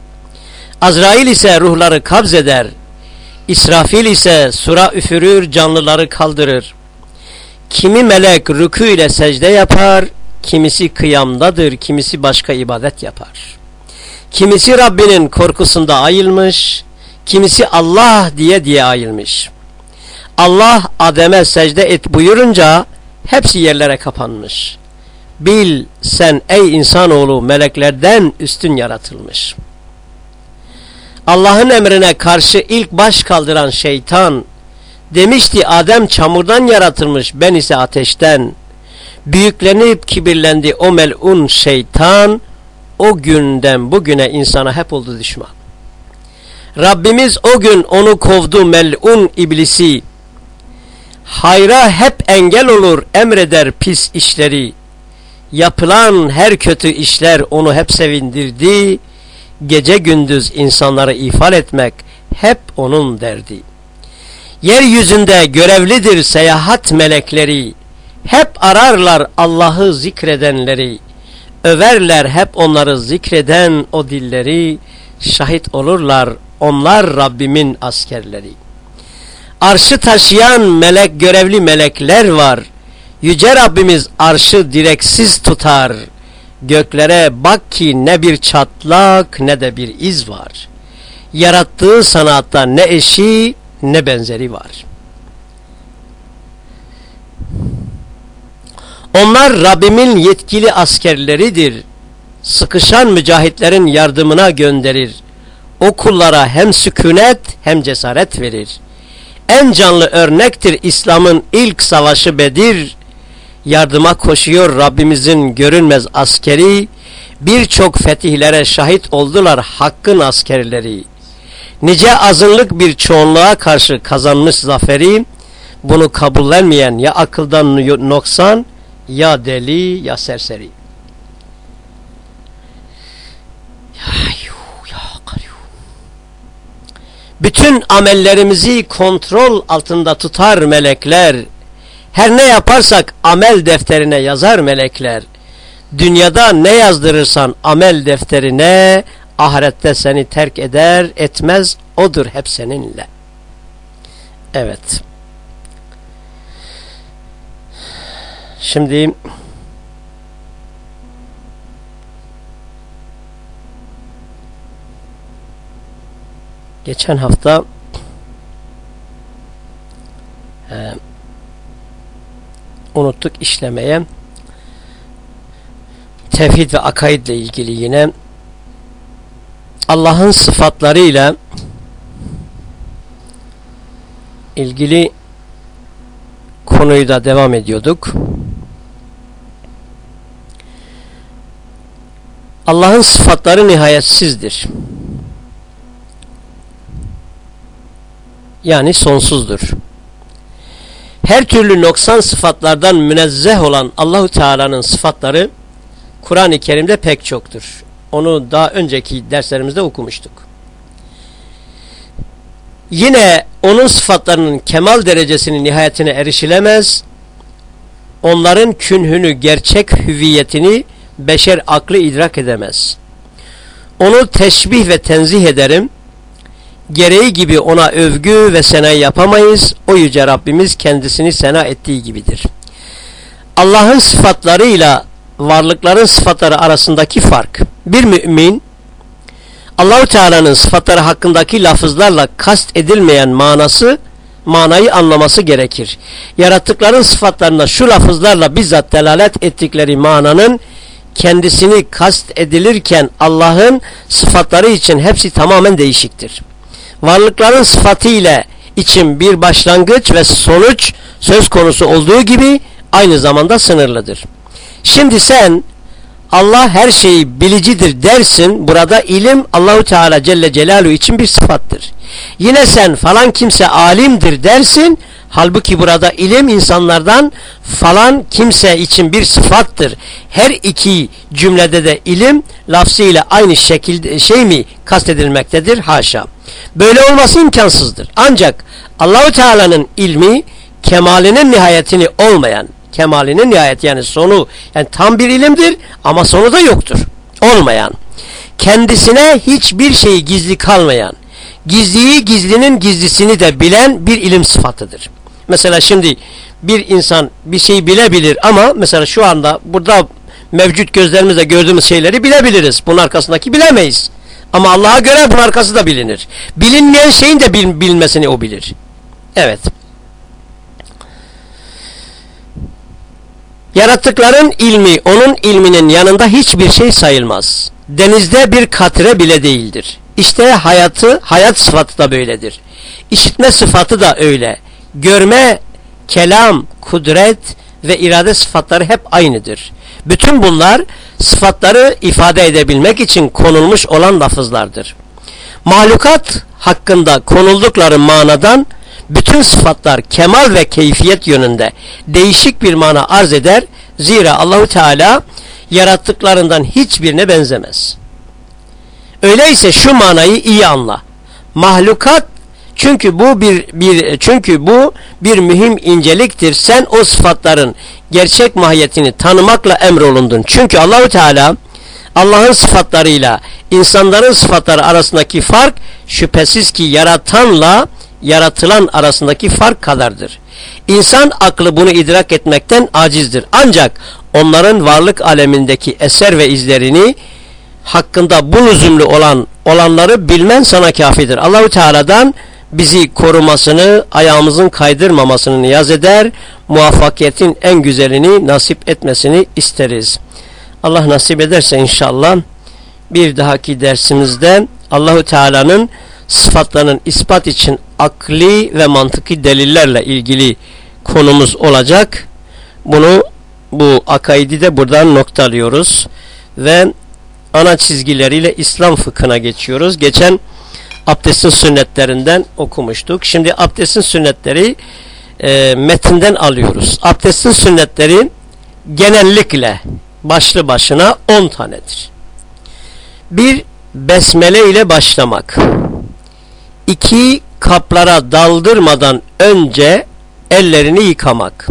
Azrail ise ruhları kabz eder. İsrafil ise sura üfürür, canlıları kaldırır. Kimi melek rükû ile secde yapar, kimisi kıyamdadır, kimisi başka ibadet yapar. Kimisi Rabbinin korkusunda ayılmış, kimisi Allah diye diye ayılmış. Allah Adem'e secde et buyurunca hepsi yerlere kapanmış. Bil sen ey insanoğlu meleklerden üstün yaratılmış. Allah'ın emrine karşı ilk baş kaldıran şeytan demişti Adem çamurdan yaratılmış ben ise ateşten. Büyüklenip kibirlendi o melun şeytan o günden bugüne insana hep oldu düşman. Rabbimiz o gün onu kovdu melun iblisi hayra hep engel olur emreder pis işleri. Yapılan her kötü işler onu hep sevindirdi. Gece gündüz insanları ifade etmek hep onun derdi. Yeryüzünde görevlidir seyahat melekleri. Hep ararlar Allah'ı zikredenleri. Överler hep onları zikreden o dilleri. Şahit olurlar onlar Rabbimin askerleri.'' Arşı taşıyan melek görevli melekler var. Yüce Rabbimiz arşı direksiz tutar. Göklere bak ki ne bir çatlak ne de bir iz var. Yarattığı sanatta ne eşi ne benzeri var. Onlar Rabbimin yetkili askerleridir. Sıkışan mücahitlerin yardımına gönderir. O kullara hem sükunet hem cesaret verir.'' En canlı örnektir İslam'ın ilk savaşı Bedir. Yardıma koşuyor Rabbimizin görünmez askeri. Birçok fetihlere şahit oldular hakkın askerleri. Nice azınlık bir çoğunluğa karşı kazanmış zaferi. Bunu kabullenmeyen ya akıldan noksan ya deli ya serseri. Bütün amellerimizi kontrol altında tutar melekler. Her ne yaparsak amel defterine yazar melekler. Dünyada ne yazdırırsan amel defterine, ahirette seni terk eder, etmez, odur hep seninle. Evet. Şimdi geçen hafta e, unuttuk işlemeye tevhid ve akaidle ilgili yine Allah'ın sıfatlarıyla ilgili konuyu da devam ediyorduk. Allah'ın sıfatları nihayetsizdir. Yani sonsuzdur. Her türlü noksan sıfatlardan münezzeh olan Allahu Teala'nın sıfatları Kur'an-ı Kerim'de pek çoktur. Onu daha önceki derslerimizde okumuştuk. Yine onun sıfatlarının kemal derecesinin nihayetine erişilemez. Onların künhünü, gerçek hüviyetini beşer aklı idrak edemez. Onu teşbih ve tenzih ederim. Gereği gibi ona övgü ve sena yapamayız. O yüce Rabbimiz kendisini sena ettiği gibidir. Allah'ın sıfatlarıyla varlıkların sıfatları arasındaki fark. Bir mümin Allahu Teala'nın sıfatları hakkındaki lafızlarla kast edilmeyen manası manayı anlaması gerekir. Yarattıkların sıfatlarına şu lafızlarla bizzat delalet ettikleri mananın kendisini kast edilirken Allah'ın sıfatları için hepsi tamamen değişiktir. Varlıkların sıfatı için bir başlangıç ve sonuç söz konusu olduğu gibi aynı zamanda sınırlıdır. Şimdi sen Allah her şeyi bilicidir dersin. Burada ilim Allahu Teala Celle Celaluhu için bir sıfattır. Yine sen falan kimse alimdir dersin. Halbuki burada ilim insanlardan falan kimse için bir sıfattır. Her iki cümlede de ilim lafzıyla aynı şekilde şey mi kastedilmektedir? Haşa. Böyle olması imkansızdır. Ancak Allahu Teala'nın ilmi kemalinin nihayetini olmayan kemalinin nihayet yani sonu yani tam bir ilimdir ama sonu da yoktur. Olmayan. Kendisine hiçbir şey gizli kalmayan, gizliyi gizlinin gizlisini de bilen bir ilim sıfatıdır. Mesela şimdi bir insan bir şeyi bilebilir ama mesela şu anda burada mevcut gözlerimizle gördüğümüz şeyleri bilebiliriz. Bunun arkasındaki bilemeyiz. Ama Allah'a göre bunun arkası da bilinir. Bilinmeyen şeyin de bil, bilmesini o bilir. Evet. Yaratıkların ilmi onun ilminin yanında hiçbir şey sayılmaz. Denizde bir katre bile değildir. İşte hayatı, hayat sıfatı da böyledir. İşitme sıfatı da öyle. Görme, kelam, kudret ve irade sıfatları hep aynıdır. Bütün bunlar sıfatları ifade edebilmek için konulmuş olan lafızlardır. Mahlukat hakkında konuldukları manadan bütün sıfatlar kemal ve keyfiyet yönünde değişik bir mana arz eder. Zira Allahu Teala yarattıklarından hiçbirine benzemez. Öyleyse şu manayı iyi anla. Mahlukat çünkü bu bir bir çünkü bu bir mühim inceliktir. Sen o sıfatların gerçek mahiyetini tanımakla emrolundun. Çünkü Allahu Teala Allah'ın sıfatlarıyla insanların sıfatları arasındaki fark şüphesiz ki yaratanla yaratılan arasındaki fark kadardır. İnsan aklı bunu idrak etmekten acizdir. Ancak onların varlık alemindeki eser ve izlerini hakkında bu lüzumlu olan olanları bilmen sana kafidir. Allahu Teala'dan bizi korumasını, ayağımızın kaydırmamasını niyaz eder. Muvaffakiyetin en güzelini nasip etmesini isteriz. Allah nasip ederse inşallah bir dahaki dersimizde Allahu Teala'nın sıfatlarının ispat için akli ve mantıki delillerle ilgili konumuz olacak. Bunu bu akaidi de buradan noktalıyoruz ve ana çizgileriyle İslam fıkhına geçiyoruz. Geçen abdestin sünnetlerinden okumuştuk. Şimdi abdestin sünnetleri e, metinden alıyoruz. Abdestin sünnetleri genellikle başlı başına 10 tanedir. Bir besmele ile başlamak. 2. kaplara daldırmadan önce ellerini yıkamak.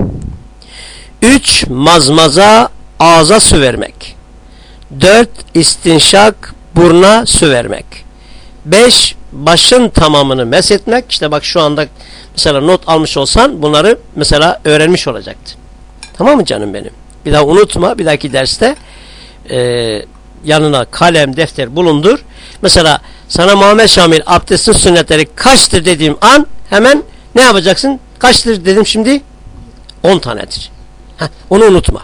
3. Mazmaza ağza su vermek. 4. istinşak burna su vermek. 5. Başın tamamını meshetmek. İşte bak şu anda mesela not almış olsan bunları mesela öğrenmiş olacaktı. Tamam mı canım benim? Bir daha unutma bir dahaki derste e, yanına kalem defter bulundur. Mesela sana Muhammed Şamil abdestin sünnetleri kaçtır dediğim an hemen ne yapacaksın? Kaçtır dedim şimdi? 10 tanedir. Heh, onu unutma.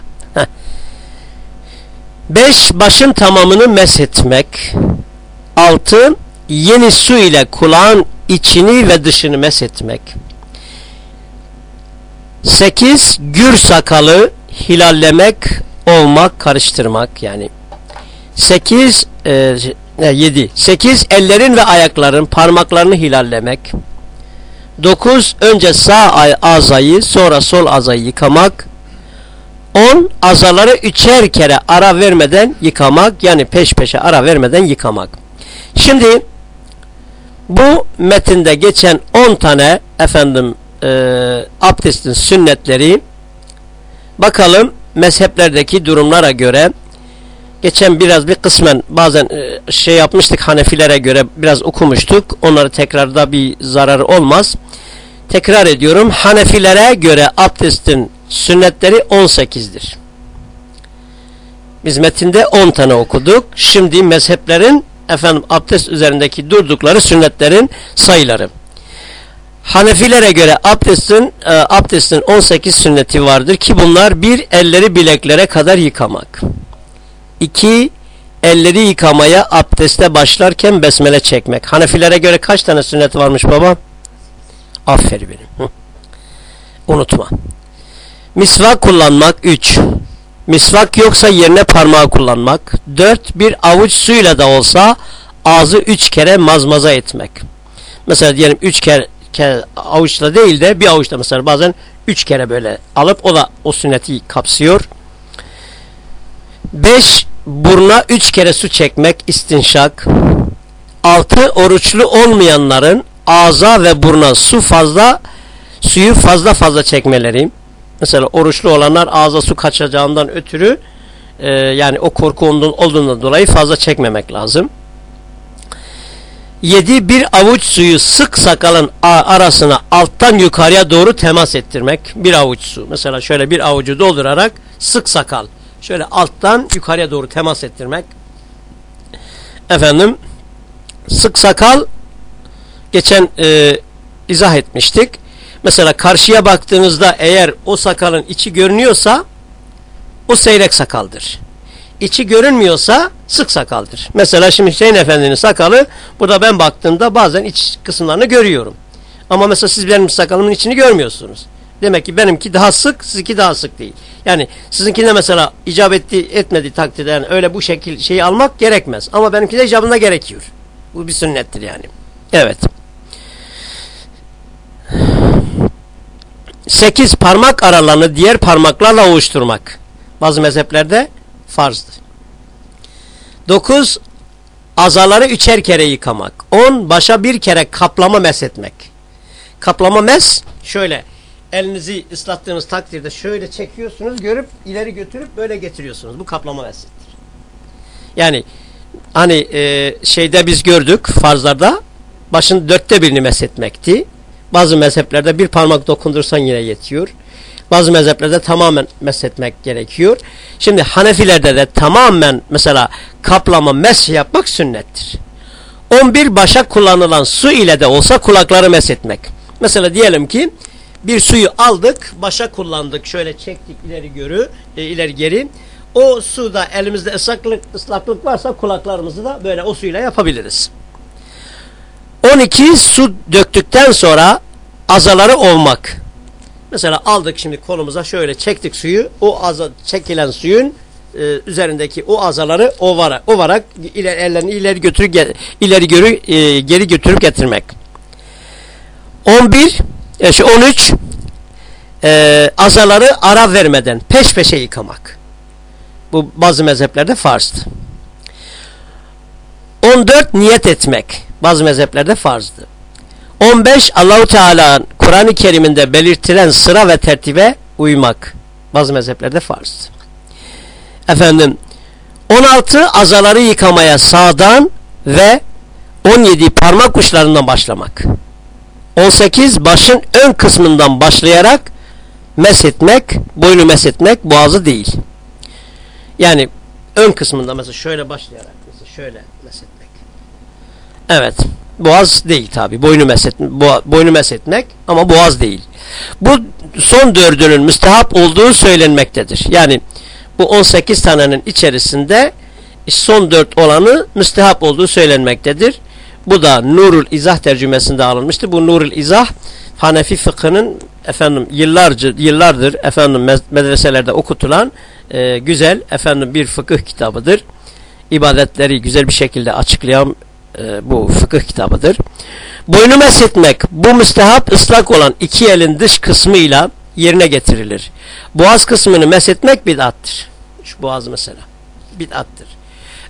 5. Başın tamamını meshetmek. 6. Yeni su ile kulağın içini ve dışını meshetmek. 8. Gür sakalı hilallemek, olmak, karıştırmak yani. 8 e, 7. 8 ellerin ve ayakların parmaklarını hilallemek. 9 önce sağ azayı sonra sol azayı yıkamak. 10 azaları üçer kere ara vermeden yıkamak yani peş peşe ara vermeden yıkamak. Şimdi bu metinde geçen 10 tane efendim e, abdestin sünnetleri bakalım mezheplerdeki durumlara göre geçen biraz bir kısmen bazen e, şey yapmıştık Hanefilere göre biraz okumuştuk. Onları tekrarda bir zararı olmaz. Tekrar ediyorum. Hanefilere göre abdestin sünnetleri 18'dir. Biz metinde 10 tane okuduk. Şimdi mezheplerin efendim abdest üzerindeki durdukları sünnetlerin sayıları. Hanefilere göre abdestin e, abdestin 18 sünneti vardır ki bunlar bir elleri bileklere kadar yıkamak. 2 elleri yıkamaya abdeste başlarken besmele çekmek. Hanefilere göre kaç tane sünnet varmış baba? Aferin benim. Unutma. Misvak kullanmak 3. Misvak yoksa yerine parmağı kullanmak. 4. Bir avuç suyla da olsa ağzı 3 kere mazmaza etmek. Mesela diyelim 3 kere, kere avuçla değil de bir avuçla mesela bazen 3 kere böyle alıp o da o sünneti kapsıyor. 5 buruna üç kere su çekmek istinşak. Altı oruçlu olmayanların ağza ve buruna su fazla suyu fazla fazla çekmeleri. Mesela oruçlu olanlar ağza su kaçacağından ötürü e, yani o korku olduğundan dolayı fazla çekmemek lazım. 7. Bir avuç suyu sık sakalın arasına alttan yukarıya doğru temas ettirmek. Bir avuç su. Mesela şöyle bir avucu doldurarak sık sakal şöyle alttan yukarıya doğru temas ettirmek. Efendim sık sakal geçen e, izah etmiştik. Mesela karşıya baktığınızda eğer o sakalın içi görünüyorsa o seyrek sakaldır. İçi görünmüyorsa sık sakaldır. Mesela şimdi Hüseyin Efendi'nin sakalı burada ben baktığımda bazen iç kısımlarını görüyorum. Ama mesela siz benim sakalımın içini görmüyorsunuz. Demek ki benimki daha sık, sizinki daha sık değil. Yani sizinkine mesela icap etti, etmedi takdirde yani öyle bu şekil şeyi almak gerekmez. Ama benimki de icabında gerekiyor. Bu bir sünnettir yani. Evet. Sekiz parmak aralarını diğer parmaklarla ovuşturmak. Bazı mezheplerde farzdır. Dokuz azaları üçer kere yıkamak. On başa bir kere kaplama meshetmek. Kaplama mes şöyle elinizi ıslattığınız takdirde şöyle çekiyorsunuz görüp ileri götürüp böyle getiriyorsunuz. Bu kaplama mesleğidir. Yani hani e, şeyde biz gördük farzlarda başın dörtte birini meshetmekti. Bazı mezheplerde bir parmak dokundursan yine yetiyor. Bazı mezheplerde tamamen meshetmek gerekiyor. Şimdi Hanefilerde de tamamen mesela kaplama mes yapmak sünnettir. 11 başa kullanılan su ile de olsa kulakları meshetmek. Mesela diyelim ki bir suyu aldık, başa kullandık. Şöyle çektik ileri görü, e, ileri geri. O suda elimizde ıslaklık, ıslaklık varsa kulaklarımızı da böyle o suyla yapabiliriz. 12 su döktükten sonra azaları olmak. Mesela aldık şimdi kolumuza şöyle çektik suyu. O aza çekilen suyun e, üzerindeki o azaları ovarak, ovarak ileri, ellerini ileri götürüp ileri görü, e, geri götürüp getirmek. 11 e, şu 13 e, azaları ara vermeden peş peşe yıkamak. Bu bazı mezheplerde farzdı. 14 niyet etmek. Bazı mezheplerde farzdı. 15 Allahu Teala Kur'an-ı Kerim'inde belirtilen sıra ve tertibe uymak. Bazı mezheplerde farz. Efendim 16 azaları yıkamaya sağdan ve 17 parmak uçlarından başlamak. 18 başın ön kısmından başlayarak meshetmek, boynu meshetmek boğazı değil. Yani ön kısmında mesela şöyle başlayarak mesela şöyle. Evet. Boğaz değil tabi. Boynu meset bo boynu mesetmek ama boğaz değil. Bu son dördünün müstehap olduğu söylenmektedir. Yani bu 18 tanenin içerisinde son dört olanı müstehap olduğu söylenmektedir. Bu da Nurul İzah tercümesinde alınmıştır. Bu Nurul İzah Hanefi fıkhının efendim yıllarca yıllardır efendim medreselerde okutulan e, güzel efendim bir fıkıh kitabıdır. İbadetleri güzel bir şekilde açıklayan e, bu fıkıh kitabıdır. Boynu meshetmek bu müstehap ıslak olan iki elin dış kısmıyla yerine getirilir. Boğaz kısmını meshetmek bid'attır. Şu boğaz mesela bid'attır.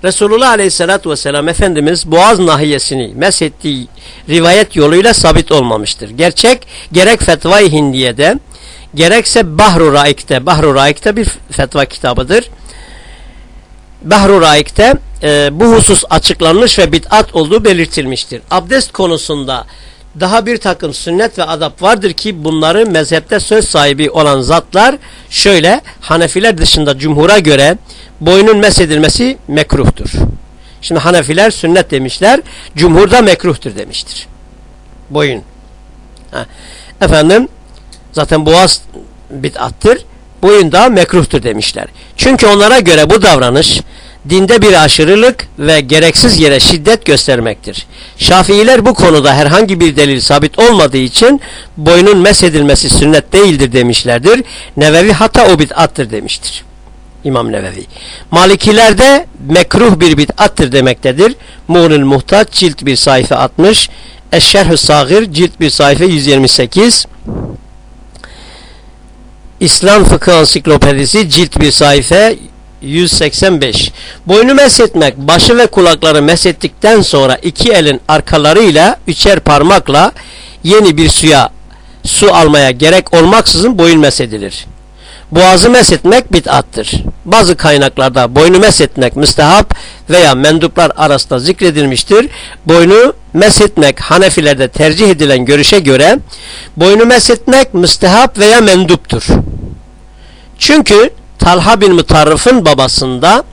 Resulullah Aleyhisselatü Vesselam Efendimiz boğaz nahiyesini meshettiği rivayet yoluyla sabit olmamıştır. Gerçek gerek Fetva-i Hindiye'de gerekse Bahru Raik'te, Bahru Raik'te bir fetva kitabıdır. Bahru Raik'te e, bu husus açıklanmış ve bid'at olduğu belirtilmiştir. Abdest konusunda daha bir takım sünnet ve adap vardır ki bunları mezhepte söz sahibi olan zatlar şöyle Hanefiler dışında cumhura göre boynun mesedilmesi mekruhtur. Şimdi Hanefiler sünnet demişler, cumhurda mekruhtur demiştir. Boyun. Ha. Efendim zaten boğaz bid'attır, boyun da mekruhtur demişler. Çünkü onlara göre bu davranış dinde bir aşırılık ve gereksiz yere şiddet göstermektir. Şafiiler bu konuda herhangi bir delil sabit olmadığı için boynun mesedilmesi sünnet değildir demişlerdir. Nevevi hatta o bid'attır demiştir. İmam Nevevi. Malikilerde mekruh bir bid'attır demektedir. Muğnil Muhtaç cilt bir sayfa 60. Eşşerhü Sagir cilt bir sayfa 128. İslam Fıkıh Ansiklopedisi cilt bir sayfa 185. Boynu meshetmek, başı ve kulakları meshettikten sonra iki elin arkalarıyla üçer parmakla yeni bir suya su almaya gerek olmaksızın boyun mesedilir. Boğazı meshetmek bid'attır. Bazı kaynaklarda boynu meshetmek müstehap veya menduplar arasında zikredilmiştir. Boynu meshetmek Hanefilerde tercih edilen görüşe göre boynu meshetmek müstehap veya menduptur. Çünkü Talha bin Mutarrıf'ın babasında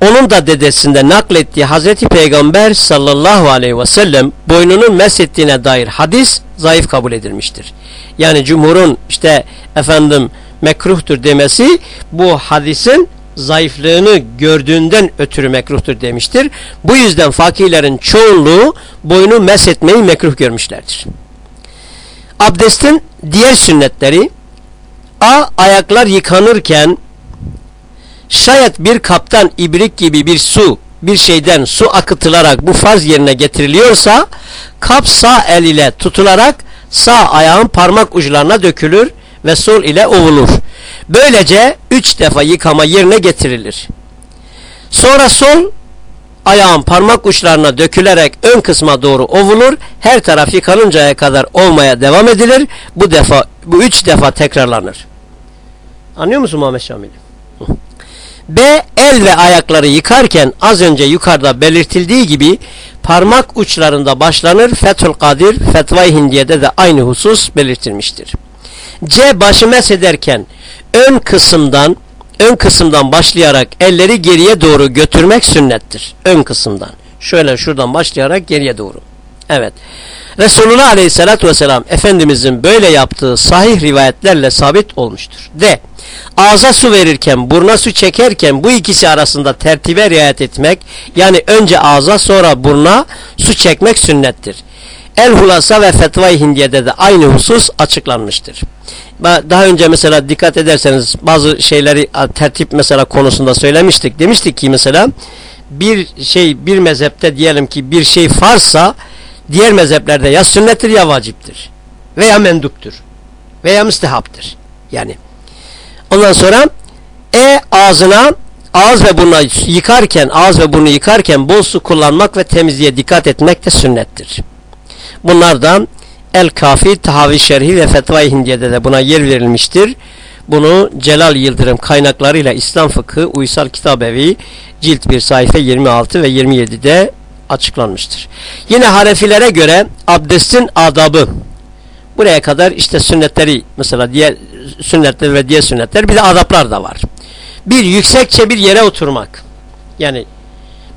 onun da dedesinde naklettiği Hazreti Peygamber sallallahu aleyhi ve sellem boynunun meshettiğine dair hadis zayıf kabul edilmiştir. Yani cumhurun işte efendim mekruhtur demesi bu hadisin zayıflığını gördüğünden ötürü mekruhtur demiştir. Bu yüzden fakirlerin çoğunluğu boynu meshetmeyi mekruh görmüşlerdir. Abdestin diğer sünnetleri A. Ayaklar yıkanırken şayet bir kaptan ibrik gibi bir su bir şeyden su akıtılarak bu farz yerine getiriliyorsa kap sağ el ile tutularak sağ ayağın parmak uçlarına dökülür ve sol ile ovulur. Böylece üç defa yıkama yerine getirilir. Sonra sol ayağın parmak uçlarına dökülerek ön kısma doğru ovulur. Her taraf yıkanıncaya kadar olmaya devam edilir. Bu defa bu üç defa tekrarlanır. Anlıyor musun Muhammed Şamil? B. El ve ayakları yıkarken az önce yukarıda belirtildiği gibi parmak uçlarında başlanır. Fethül Kadir, Fetva-i Hindiye'de de aynı husus belirtilmiştir. C. Başı mesederken ön kısımdan ön kısımdan başlayarak elleri geriye doğru götürmek sünnettir. Ön kısımdan. Şöyle şuradan başlayarak geriye doğru. Evet. Resulullah Aleyhisselatü Vesselam Efendimizin böyle yaptığı sahih rivayetlerle sabit olmuştur. D. Ağza su verirken, burna su çekerken bu ikisi arasında tertibe riayet etmek, yani önce ağza sonra burna su çekmek sünnettir. El Hulasa ve Fetva-i Hindiye'de de aynı husus açıklanmıştır. Daha önce mesela dikkat ederseniz bazı şeyleri tertip mesela konusunda söylemiştik. Demiştik ki mesela bir şey bir mezhepte diyelim ki bir şey farsa diğer mezheplerde ya sünnettir ya vaciptir. Veya menduptur. Veya müstehaptır. Yani ondan sonra e ağzına ağız ve burnu yıkarken ağız ve burnu yıkarken bol su kullanmak ve temizliğe dikkat etmek de sünnettir. Bunlar da El Kafi, Tahavi Şerhi ve Fetva-i Hindiye'de de buna yer verilmiştir. Bunu Celal Yıldırım kaynaklarıyla İslam Fıkı Uysal Kitabevi cilt 1 sayfa 26 ve 27'de açıklanmıştır. Yine Harefilere göre abdestin adabı buraya kadar işte sünnetleri mesela diğer sünnetler ve diğer sünnetler bir de adaplar da var. Bir yüksekçe bir yere oturmak. Yani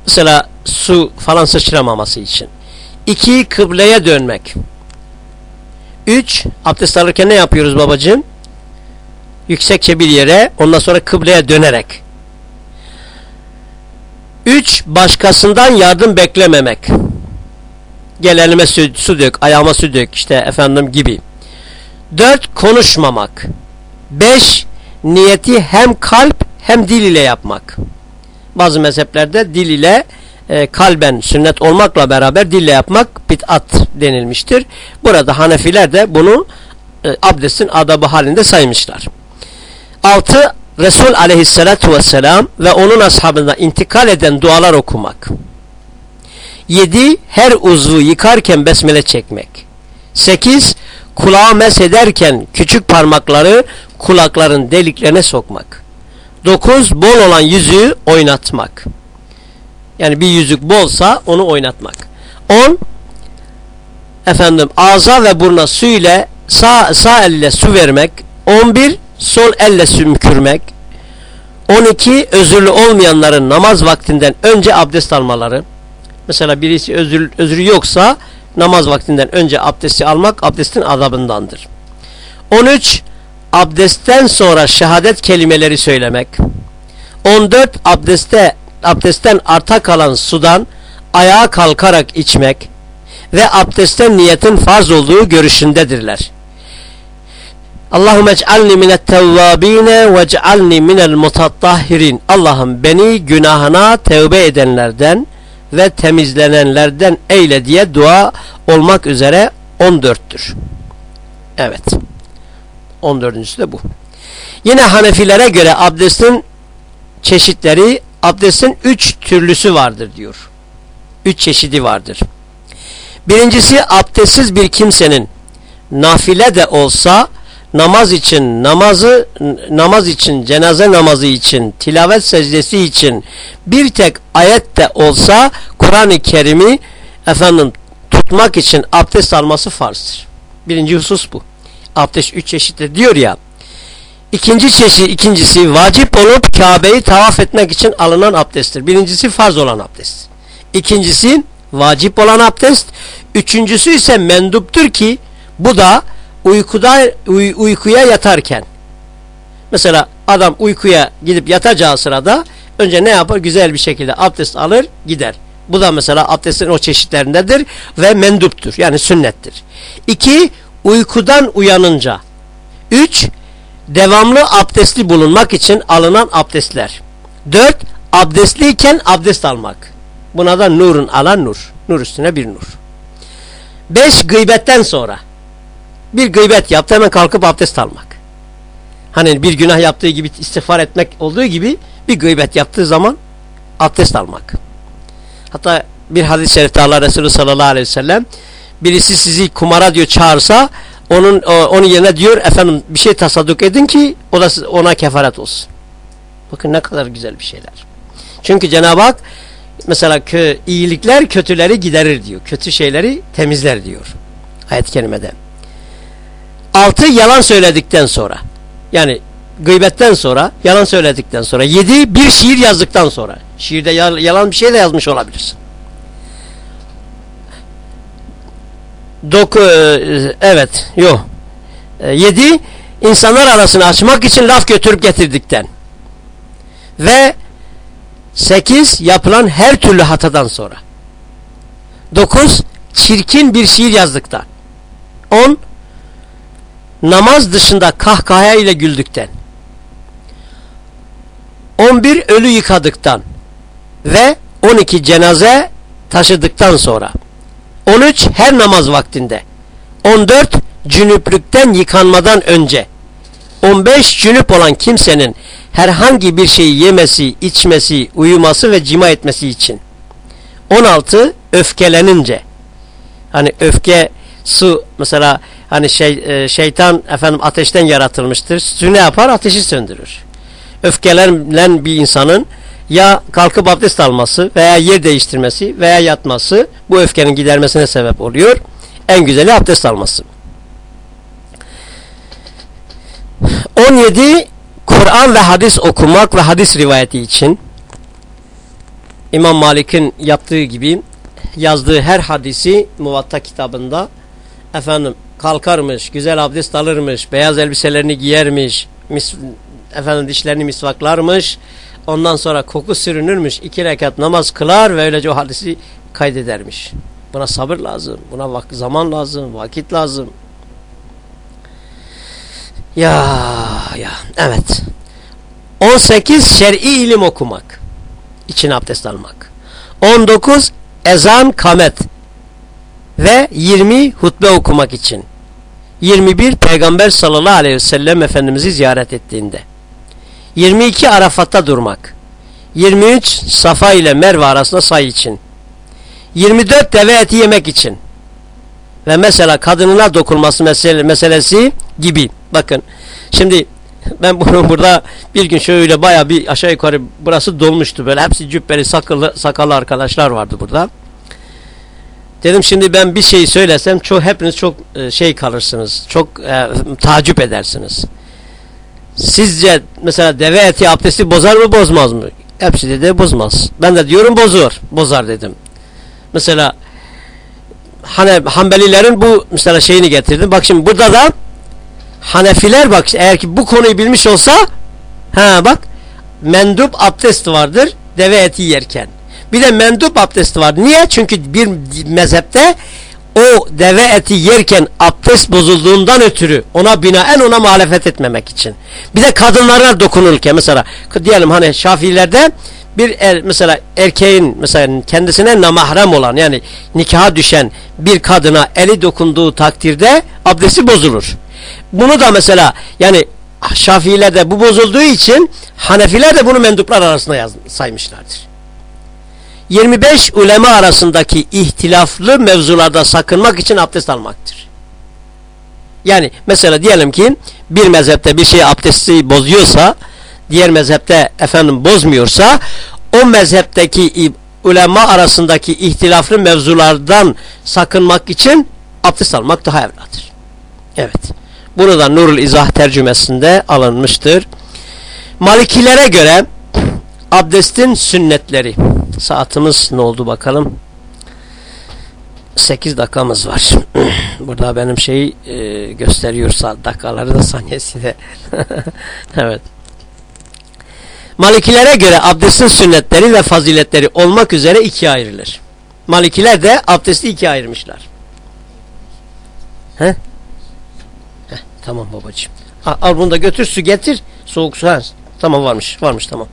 mesela su falan sıçramaması için. İki kıbleye dönmek. Üç abdest alırken ne yapıyoruz babacığım? Yüksekçe bir yere ondan sonra kıbleye dönerek. Üç başkasından yardım beklememek. Gel elime su, su dök, ayağıma su dök işte efendim gibi. Dört konuşmamak. Beş niyeti hem kalp hem dil ile yapmak. Bazı mezheplerde dil ile e, kalben sünnet olmakla beraber dille yapmak bid'at denilmiştir. Burada Hanefiler de bunu e, abdestin adabı halinde saymışlar. 6. Resul aleyhissalatu vesselam ve onun ashabına intikal eden dualar okumak. 7. Her uzvu yıkarken besmele çekmek. 8. Kulağı mesederken küçük parmakları kulakların deliklerine sokmak. 9. Bol olan yüzüğü oynatmak. Yani bir yüzük bolsa onu oynatmak. 10. Efendim ağza ve burna su ile sağ, sağ elle su vermek. 11. Sol elle sümkürmek. 12. Özürlü olmayanların namaz vaktinden önce abdest almaları. Mesela birisi özür, özrü yoksa namaz vaktinden önce abdesti almak abdestin azabındandır. 13. Abdestten sonra şehadet kelimeleri söylemek. 14. Abdeste abdestten arta kalan sudan ayağa kalkarak içmek ve abdestten niyetin farz olduğu görüşündedirler. Allahümme ec'alni minet tevvabine ve ec'alni minel mutattahirin. Allah'ım beni günahına tevbe edenlerden ve temizlenenlerden eyle diye dua olmak üzere 14'tür. Evet. 14. de bu. Yine Hanefilere göre abdestin çeşitleri abdestin üç türlüsü vardır diyor. Üç çeşidi vardır. Birincisi abdestsiz bir kimsenin nafile de olsa namaz için namazı namaz için cenaze namazı için tilavet secdesi için bir tek ayet de olsa Kur'an-ı Kerim'i efendim tutmak için abdest alması farzdır. Birinci husus bu. Abdest üç çeşitli diyor ya. İkinci çeşit, ikincisi vacip olup Kabe'yi tavaf etmek için alınan abdesttir. Birincisi farz olan abdest. İkincisi vacip olan abdest. Üçüncüsü ise menduptur ki bu da uykuda uy, uykuya yatarken. Mesela adam uykuya gidip yatacağı sırada önce ne yapar? Güzel bir şekilde abdest alır gider. Bu da mesela abdestin o çeşitlerindedir ve menduptur. Yani sünnettir. İki, uykudan uyanınca. Üç, devamlı abdestli bulunmak için alınan abdestler. Dört, abdestliyken abdest almak. Buna da nurun alan nur. Nur üstüne bir nur. Beş, gıybetten sonra. Bir gıybet yaptı hemen kalkıp abdest almak. Hani bir günah yaptığı gibi istiğfar etmek olduğu gibi bir gıybet yaptığı zaman abdest almak. Hatta bir hadis-i şerifte Allah Resulü sallallahu aleyhi ve sellem birisi sizi kumara diyor çağırsa onun onun yerine diyor efendim bir şey tasadduk edin ki o da ona kefaret olsun. Bakın ne kadar güzel bir şeyler. Çünkü Cenab-ı Hak mesela kö, iyilikler kötüleri giderir diyor. Kötü şeyleri temizler diyor. Ayet-i kerimede. Altı yalan söyledikten sonra. Yani gıybetten sonra, yalan söyledikten sonra. Yedi bir şiir yazdıktan sonra. Şiirde yalan bir şey de yazmış olabilirsin. Doku, e, evet, yok. E, yedi, insanlar arasını açmak için laf götürüp getirdikten. Ve sekiz, yapılan her türlü hatadan sonra. Dokuz, çirkin bir şiir yazdıktan. On, namaz dışında kahkaha ile güldükten. On bir, ölü yıkadıktan. Ve on iki, cenaze taşıdıktan sonra. 13 her namaz vaktinde. 14 cünüplükten yıkanmadan önce. 15 cünüp olan kimsenin herhangi bir şeyi yemesi, içmesi, uyuması ve cima etmesi için. 16 öfkelenince. Hani öfke su mesela hani şey e, şeytan efendim ateşten yaratılmıştır. Ne yapar? Ateşi söndürür. Öfkelenen bir insanın ya kalkıp abdest alması veya yer değiştirmesi veya yatması bu öfkenin gidermesine sebep oluyor. En güzeli abdest alması. 17 Kur'an ve hadis okumak ve hadis rivayeti için İmam Malik'in yaptığı gibi yazdığı her hadisi Muvatta kitabında efendim kalkarmış, güzel abdest alırmış, beyaz elbiselerini giyermiş, mis, efendim dişlerini misvaklarmış, ondan sonra koku sürünürmüş, iki rekat namaz kılar ve öylece o hadisi kaydedermiş. Buna sabır lazım, buna zaman lazım, vakit lazım. Ya ya evet. 18 şer'i ilim okumak. için abdest almak. 19 ezan kamet ve 20 hutbe okumak için. 21 Peygamber sallallahu aleyhi ve sellem Efendimiz'i ziyaret ettiğinde. 22 Arafat'ta durmak. 23 Safa ile Merve arasında say için. 24 deve eti yemek için. Ve mesela kadınına dokunması mesele, meselesi gibi. Bakın şimdi ben bunu burada bir gün şöyle baya bir aşağı yukarı burası dolmuştu böyle hepsi cübbeli sakallı, sakallı arkadaşlar vardı burada. Dedim şimdi ben bir şey söylesem çok hepiniz çok e, şey kalırsınız. Çok e, tacip edersiniz. Sizce mesela deve eti abdesti bozar mı bozmaz mı? Hepsi dedi bozmaz. Ben de diyorum bozur. Bozar dedim. Mesela hani Hanbelilerin bu mesela şeyini getirdim. Bak şimdi burada da Hanefiler bak eğer ki bu konuyu bilmiş olsa ha bak mendup abdest vardır deve eti yerken. Bir de mendup abdesti var. Niye? Çünkü bir mezhepte o deve eti yerken abdest bozulduğundan ötürü ona binaen ona muhalefet etmemek için. Bir de kadınlara dokunurken mesela diyelim hani Şafilerde bir er, mesela erkeğin mesela kendisine namahrem olan yani nikaha düşen bir kadına eli dokunduğu takdirde abdesti bozulur. Bunu da mesela yani Şafiilerde bu bozulduğu için Hanefiler de bunu menduplar arasında yaz, saymışlardır. 25 ulema arasındaki ihtilaflı mevzularda sakınmak için abdest almaktır. Yani mesela diyelim ki bir mezhepte bir şey abdesti bozuyorsa diğer mezhepte efendim bozmuyorsa o mezhepteki ulema arasındaki ihtilaflı mevzulardan sakınmak için abdest almak daha evladır. Evet. Bunu da Nurul İzah tercümesinde alınmıştır. Malikilere göre abdestin sünnetleri. Saatimiz ne oldu bakalım. 8 dakikamız var. Burada benim şeyi e, gösteriyor dakikaları da saniyesi de. evet. Malikilere göre abdestin sünnetleri ve faziletleri olmak üzere ikiye ayrılır. Malikiler de abdesti ikiye ayırmışlar. He? Heh, tamam babacığım. Al, al bunu da götür su getir. Soğuk su. Ha, tamam varmış. Varmış tamam.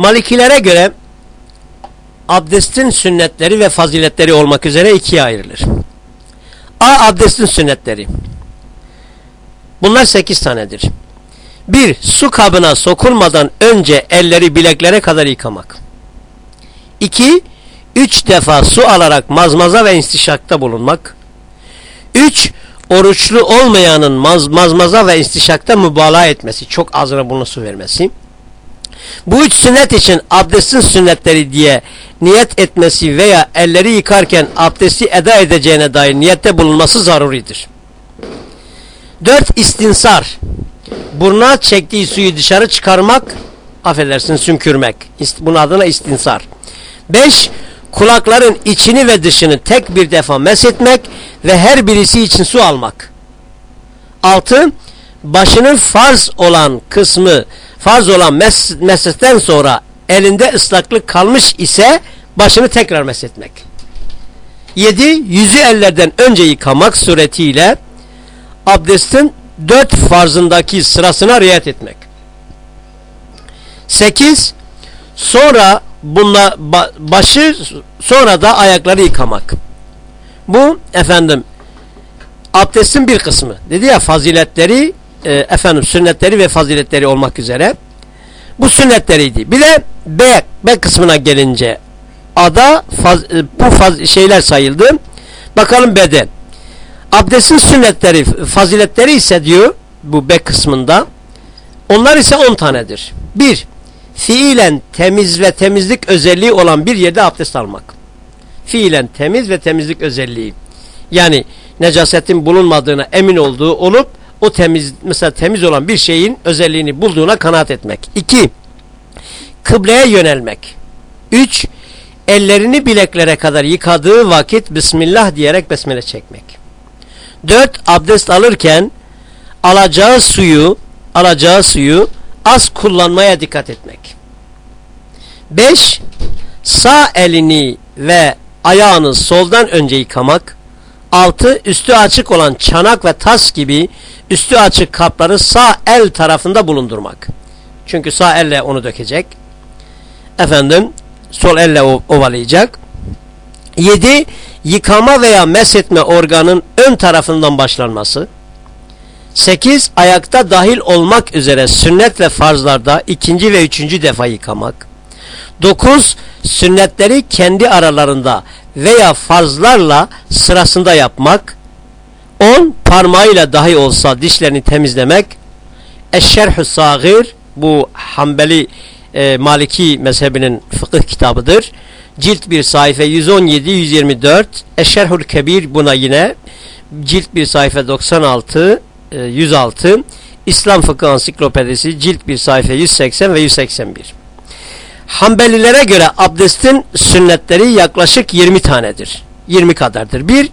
Malikilere göre abdestin sünnetleri ve faziletleri olmak üzere ikiye ayrılır. A. Abdestin sünnetleri. Bunlar sekiz tanedir. Bir, su kabına sokulmadan önce elleri bileklere kadar yıkamak. İki, üç defa su alarak mazmaza ve istişakta bulunmak. Üç, oruçlu olmayanın maz, mazmaza ve istişakta mübalağa etmesi, çok azına buna su vermesi. Bu üç sünnet için abdestin sünnetleri diye niyet etmesi veya elleri yıkarken abdesti eda edeceğine dair niyette bulunması zaruridir. Dört istinsar. Burna çektiği suyu dışarı çıkarmak, affedersin sümkürmek. Bunun adına istinsar. Beş, kulakların içini ve dışını tek bir defa meshetmek ve her birisi için su almak. Altı, başının farz olan kısmı farz olan mes sonra elinde ıslaklık kalmış ise başını tekrar mesletmek. 7. Yüzü ellerden önce yıkamak suretiyle abdestin dört farzındaki sırasına riayet etmek. 8. Sonra bunla başı sonra da ayakları yıkamak. Bu efendim abdestin bir kısmı. Dedi ya faziletleri e, efendim sünnetleri ve faziletleri olmak üzere. Bu sünnetleriydi. Bir de B, B kısmına gelince ada faz, e, bu faz, şeyler sayıldı. Bakalım B'de. Abdestin sünnetleri, faziletleri ise diyor bu B kısmında. Onlar ise 10 tanedir. 1. Fiilen temiz ve temizlik özelliği olan bir yerde abdest almak. Fiilen temiz ve temizlik özelliği. Yani necasetin bulunmadığına emin olduğu olup o temiz mesela temiz olan bir şeyin özelliğini bulduğuna kanaat etmek. 2. Kıbleye yönelmek. 3. Ellerini bileklere kadar yıkadığı vakit Bismillah diyerek besmele çekmek. 4. Abdest alırken alacağı suyu alacağı suyu az kullanmaya dikkat etmek. 5. Sağ elini ve ayağını soldan önce yıkamak. 6. Üstü açık olan çanak ve tas gibi üstü açık kapları sağ el tarafında bulundurmak. Çünkü sağ elle onu dökecek. Efendim sol elle ovalayacak. 7. Yıkama veya meshetme organın ön tarafından başlanması. 8. Ayakta dahil olmak üzere sünnet ve farzlarda ikinci ve üçüncü defa yıkamak. 9. Sünnetleri kendi aralarında veya farzlarla sırasında yapmak. 10. Parmağıyla dahi olsa dişlerini temizlemek. Eşşerhü Sagir bu Hanbeli e, Maliki mezhebinin fıkıh kitabıdır. Cilt bir sayfa 117-124. Eşşerhül Kebir buna yine cilt bir sayfa 96 106 e, İslam Fıkıh Ansiklopedisi cilt bir sayfa 180 ve 181. Hanbelilere göre abdestin sünnetleri yaklaşık 20 tanedir. 20 kadardır. 1.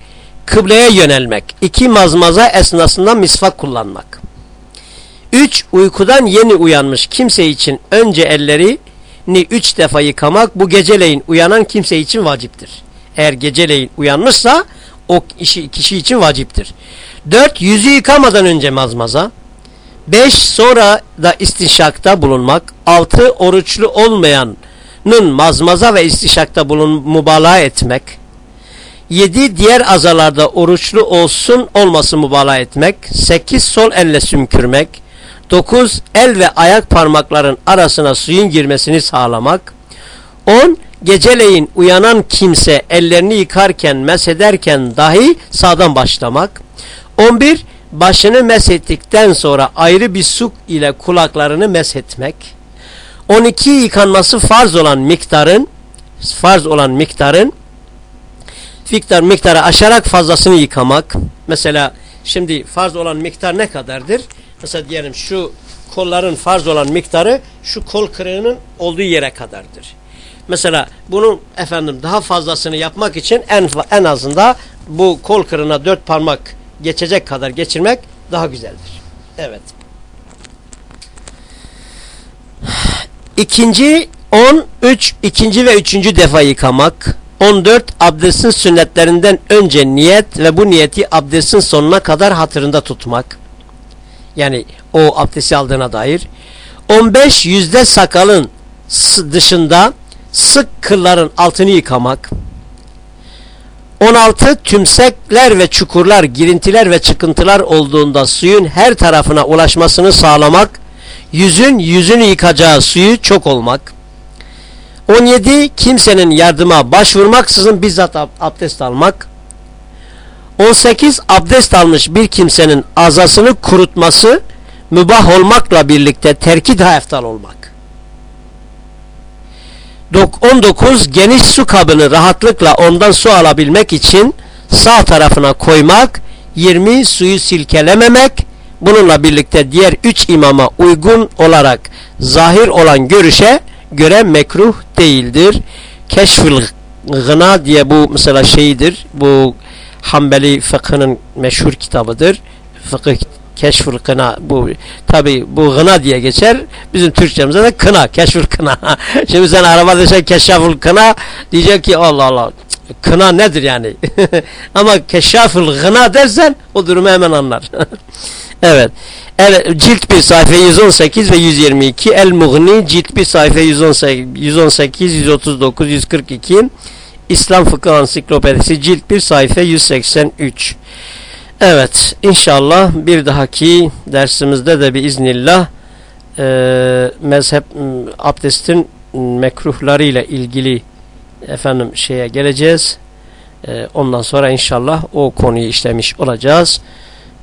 Kıbleye yönelmek. 2. Mazmaza esnasında misvak kullanmak. 3. Uykudan yeni uyanmış kimse için önce ellerini 3 defa yıkamak bu geceleyin uyanan kimse için vaciptir. Eğer geceleyin uyanmışsa o kişi, kişi için vaciptir. 4. Yüzü yıkamadan önce mazmaza. 5. Sonra da istinşakta bulunmak. 6. Oruçlu olmayanın mazmaza ve istişakta bulun mübalağa etmek. 7. Diğer azalarda oruçlu olsun olması mübalağa etmek. 8. Sol elle sümkürmek. 9. El ve ayak parmakların arasına suyun girmesini sağlamak. 10. Geceleyin uyanan kimse ellerini yıkarken, mesederken dahi sağdan başlamak. 11. Başını meshettikten sonra ayrı bir su ile kulaklarını meshetmek. 12. Yıkanması farz olan miktarın farz olan miktarın miktar miktarı aşarak fazlasını yıkamak. Mesela şimdi farz olan miktar ne kadardır? Mesela diyelim şu kolların farz olan miktarı şu kol kırığının olduğu yere kadardır. Mesela bunun efendim daha fazlasını yapmak için en en azında bu kol kırığına dört parmak geçecek kadar geçirmek daha güzeldir. Evet. İkinci 13 ikinci ve üçüncü defa yıkamak. 14 abdestin sünnetlerinden önce niyet ve bu niyeti abdestin sonuna kadar hatırında tutmak. Yani o abdesti aldığına dair. 15 yüzde sakalın dışında sık kılların altını yıkamak. 16 tümsekler ve çukurlar, girintiler ve çıkıntılar olduğunda suyun her tarafına ulaşmasını sağlamak, yüzün yüzünü yıkacağı suyu çok olmak. 17 kimsenin yardıma başvurmaksızın bizzat abdest almak. 18 abdest almış bir kimsenin azasını kurutması mübah olmakla birlikte terki daha eftal olmak. 19 geniş su kabını rahatlıkla ondan su alabilmek için sağ tarafına koymak 20 suyu silkelememek bununla birlikte diğer 3 imama uygun olarak zahir olan görüşe göre mekruh değildir. Keşfül gına diye bu mesela şeyidir. Bu Hanbeli fıkhının meşhur kitabıdır. Fıkıh keşfur kına bu. Tabi bu gına diye geçer. Bizim Türkçemizde de kına keşfur kına. Şimdi sen araba desen keşful kına diyecek ki Allah Allah kına nedir yani? Ama keşful gına dersen o durumu hemen anlar. Evet. El, cilt bir sayfa 118 ve 122 El Mughni cilt bir sayfa 118, 118 139 142 İslam Fıkıh Ansiklopedisi cilt bir sayfa 183 Evet inşallah bir dahaki dersimizde de bir iznillah e, mezhep abdestin mekruhlarıyla ilgili efendim şeye geleceğiz. E, ondan sonra inşallah o konuyu işlemiş olacağız.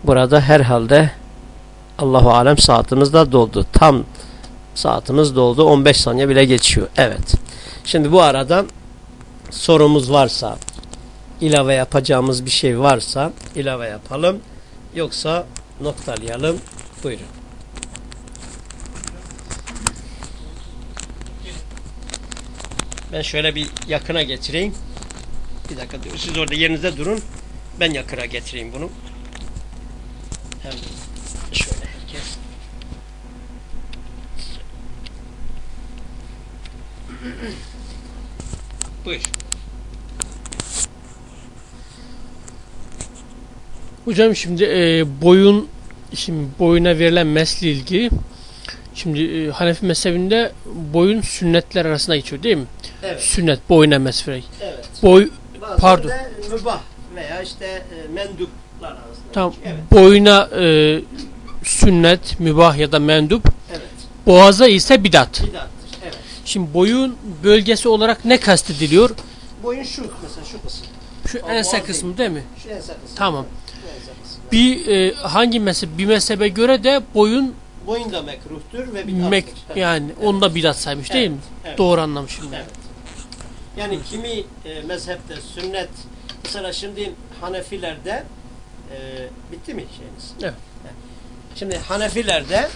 Burada herhalde Allahu alem saatimiz de doldu. Tam saatimiz doldu. 15 saniye bile geçiyor. Evet. Şimdi bu arada sorumuz varsa ilave yapacağımız bir şey varsa ilave yapalım. Yoksa noktalayalım. Buyurun. Ben şöyle bir yakına getireyim. Bir dakika. Siz orada yerinizde durun. Ben yakına getireyim bunu. Hem şöyle herkes. Buyur. Hocam şimdi e, boyun şimdi boyuna verilen mesle ilgili şimdi e, Hanefi mezhebinde boyun sünnetler arasında geçiyor değil mi? Evet. Sünnet boyuna mesle. Evet. Boy Bazen Pardon. de mübah veya işte e, menduplar arasında. tam geçiyor. Evet. boyuna e, sünnet, mübah ya da mendup, Evet. boğaza ise bidat. Bidattır. Evet. Şimdi boyun bölgesi olarak ne kastediliyor? Boyun şu mesela şu kısım. Şu ense kısmı değil mi? Şu ense kısmı. Tamam. Kısmı. Bir e, hangi mezhep bir mezhebe göre de boyun Boyun da mekruhtur ve bidattır. mek Evet. yani onda bidat saymış değil mi? Evet. Doğru anlamışım. Evet. Yani kimi e, mezhepte sünnet mesela şimdi Hanefilerde e, bitti mi şeyiniz? Evet. Şimdi Hanefilerde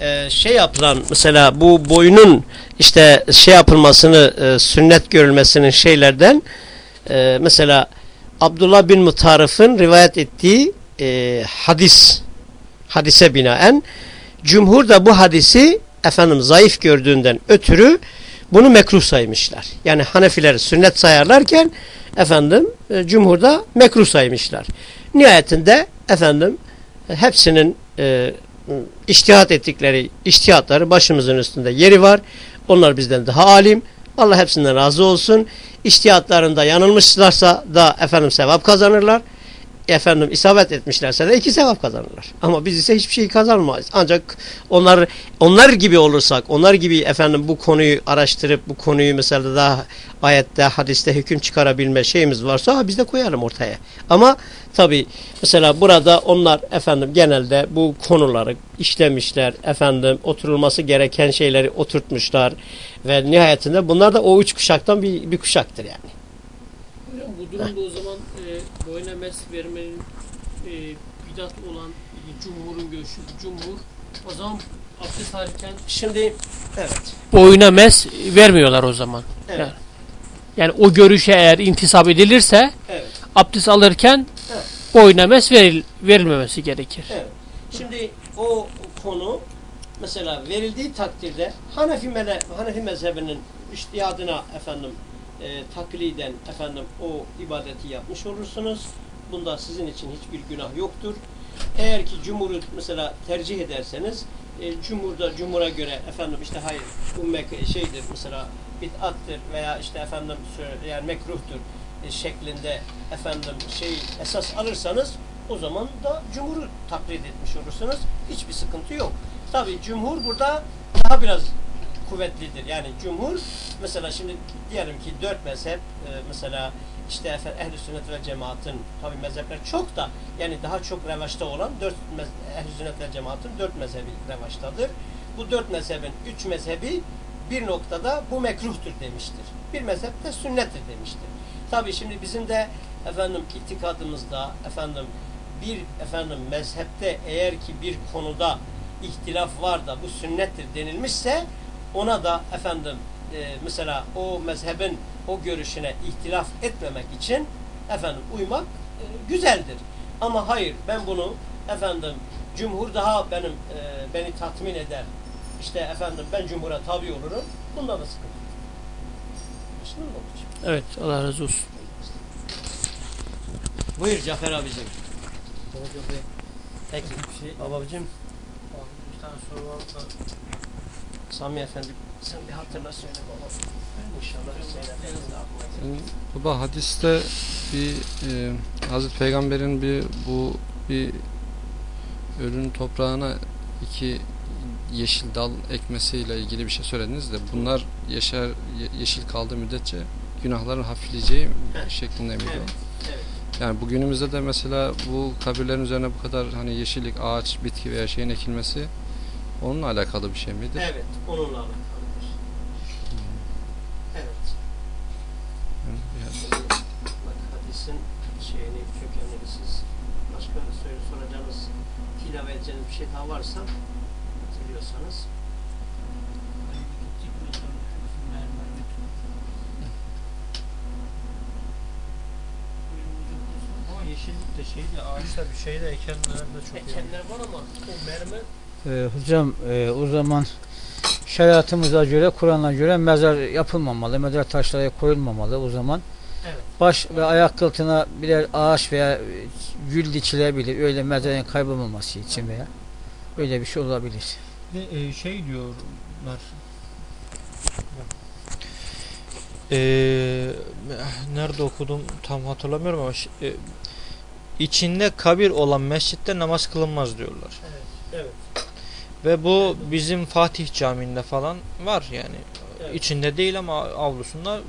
e, şey yapılan mesela bu boyunun işte şey yapılmasını e, sünnet görülmesinin şeylerden e, mesela Abdullah bin Mutarif'in rivayet ettiği e, hadis hadise binaen cumhur da bu hadisi efendim zayıf gördüğünden ötürü bunu mekruh saymışlar. Yani Hanefiler sünnet sayarlarken efendim e, cumhurda mekruh saymışlar. Nihayetinde efendim e, hepsinin e, iştihat ettikleri iştihatları başımızın üstünde yeri var. Onlar bizden daha alim. Allah hepsinden razı olsun. İştihatlarında yanılmışlarsa da efendim sevap kazanırlar. Efendim isabet etmişlerse de iki sevap kazanırlar. Ama biz ise hiçbir şey kazanmayız. Ancak onlar onlar gibi olursak, onlar gibi efendim bu konuyu araştırıp bu konuyu mesela daha ayette, hadiste hüküm çıkarabilme şeyimiz varsa ha, biz de koyalım ortaya. Ama tabi mesela burada onlar efendim genelde bu konuları işlemişler, efendim oturulması gereken şeyleri oturtmuşlar ve nihayetinde bunlar da o üç kuşaktan bir, bir kuşaktır yani. Durumda o zaman e, boyuna mes vermenin e, bidat olan e, cumhurun görüşü cumhur o zaman abdest alırken Şimdi evet. boyuna mes vermiyorlar o zaman. Evet. Yani, yani o görüşe eğer intisap edilirse Evet. abdest alırken Evet. boyuna mes veril, verilmemesi gerekir. Evet. Şimdi o konu mesela verildiği takdirde Hanefi, mele, Hanefi mezhebinin iştihadına efendim e, takliden efendim o ibadeti yapmış olursunuz. Bunda sizin için hiçbir günah yoktur. Eğer ki cumhuru mesela tercih ederseniz e, cumhurda cumhura göre efendim işte hayır bu şeydir mesela bid'attır veya işte efendim yani mekruhtur e, şeklinde efendim şey esas alırsanız o zaman da cumhuru taklit etmiş olursunuz. Hiçbir sıkıntı yok. Tabi cumhur burada daha biraz kuvvetlidir. Yani cumhur mesela şimdi diyelim ki dört mezhep e, mesela işte efendim ehl sünnet ve cemaatin tabi mezhepler çok da yani daha çok revaçta olan dört mez- ehl sünnet ve cemaatin dört mezhebi revaçtadır. Bu dört mezhebin üç mezhebi bir noktada bu mekruhtur demiştir. Bir mezhep de sünnettir demiştir. Tabi şimdi bizim de efendim itikadımızda efendim bir efendim mezhepte eğer ki bir konuda ihtilaf var da bu sünnettir denilmişse ona da efendim e, mesela o mezhebin o görüşüne ihtilaf etmemek için efendim uymak e, güzeldir. Ama hayır ben bunu efendim cumhur daha benim e, beni tatmin eder. İşte efendim ben cumhura tabi olurum. Bunda da sıkıntı. Evet Allah razı olsun. Buyur Cafer abicim. Peki. Babacığım Bir tane soru var da Sami Efendi sen bir hatırla söyle baba. İnşallah aklına gelir. Baba hadiste bir e, Hazreti Peygamber'in bir bu bir ölünün toprağına iki yeşil dal ekmesiyle ilgili bir şey söylediniz de bunlar yaşar ye- yeşil kaldığı müddetçe günahların hafifleyeceği Evet. şeklinde miydi? Evet, evet. Yani bugünümüzde de mesela bu kabirlerin üzerine bu kadar hani yeşillik, ağaç, bitki veya şeyin ekilmesi onunla alakalı bir şey midir? Evet, onunla alakalıdır. Evet. Yani bir- Bak hadisin şeyini, kökenini siz başka söyle soracağınız, ilave edeceğiniz bir şey daha varsa hatırlıyorsanız. Yeşillik de şey de ağaçta bir şey de ekenler de çok iyi. Ekenler var ama o mermer Ee, hocam e, o zaman şeriatımıza göre, Kur'an'a göre mezar yapılmamalı, mezar taşları koyulmamalı o zaman. Evet. Baş ve ayak altına birer ağaç veya gül dikilebilir. Öyle mezarın kaybolmaması için veya öyle bir şey olabilir. De, e, şey diyorlar. Eee nerede okudum tam hatırlamıyorum ama e, içinde kabir olan mescitte namaz kılınmaz diyorlar. Evet. Ve bu bizim Fatih Camii'nde falan var yani. Evet. İçinde değil ama avlusunda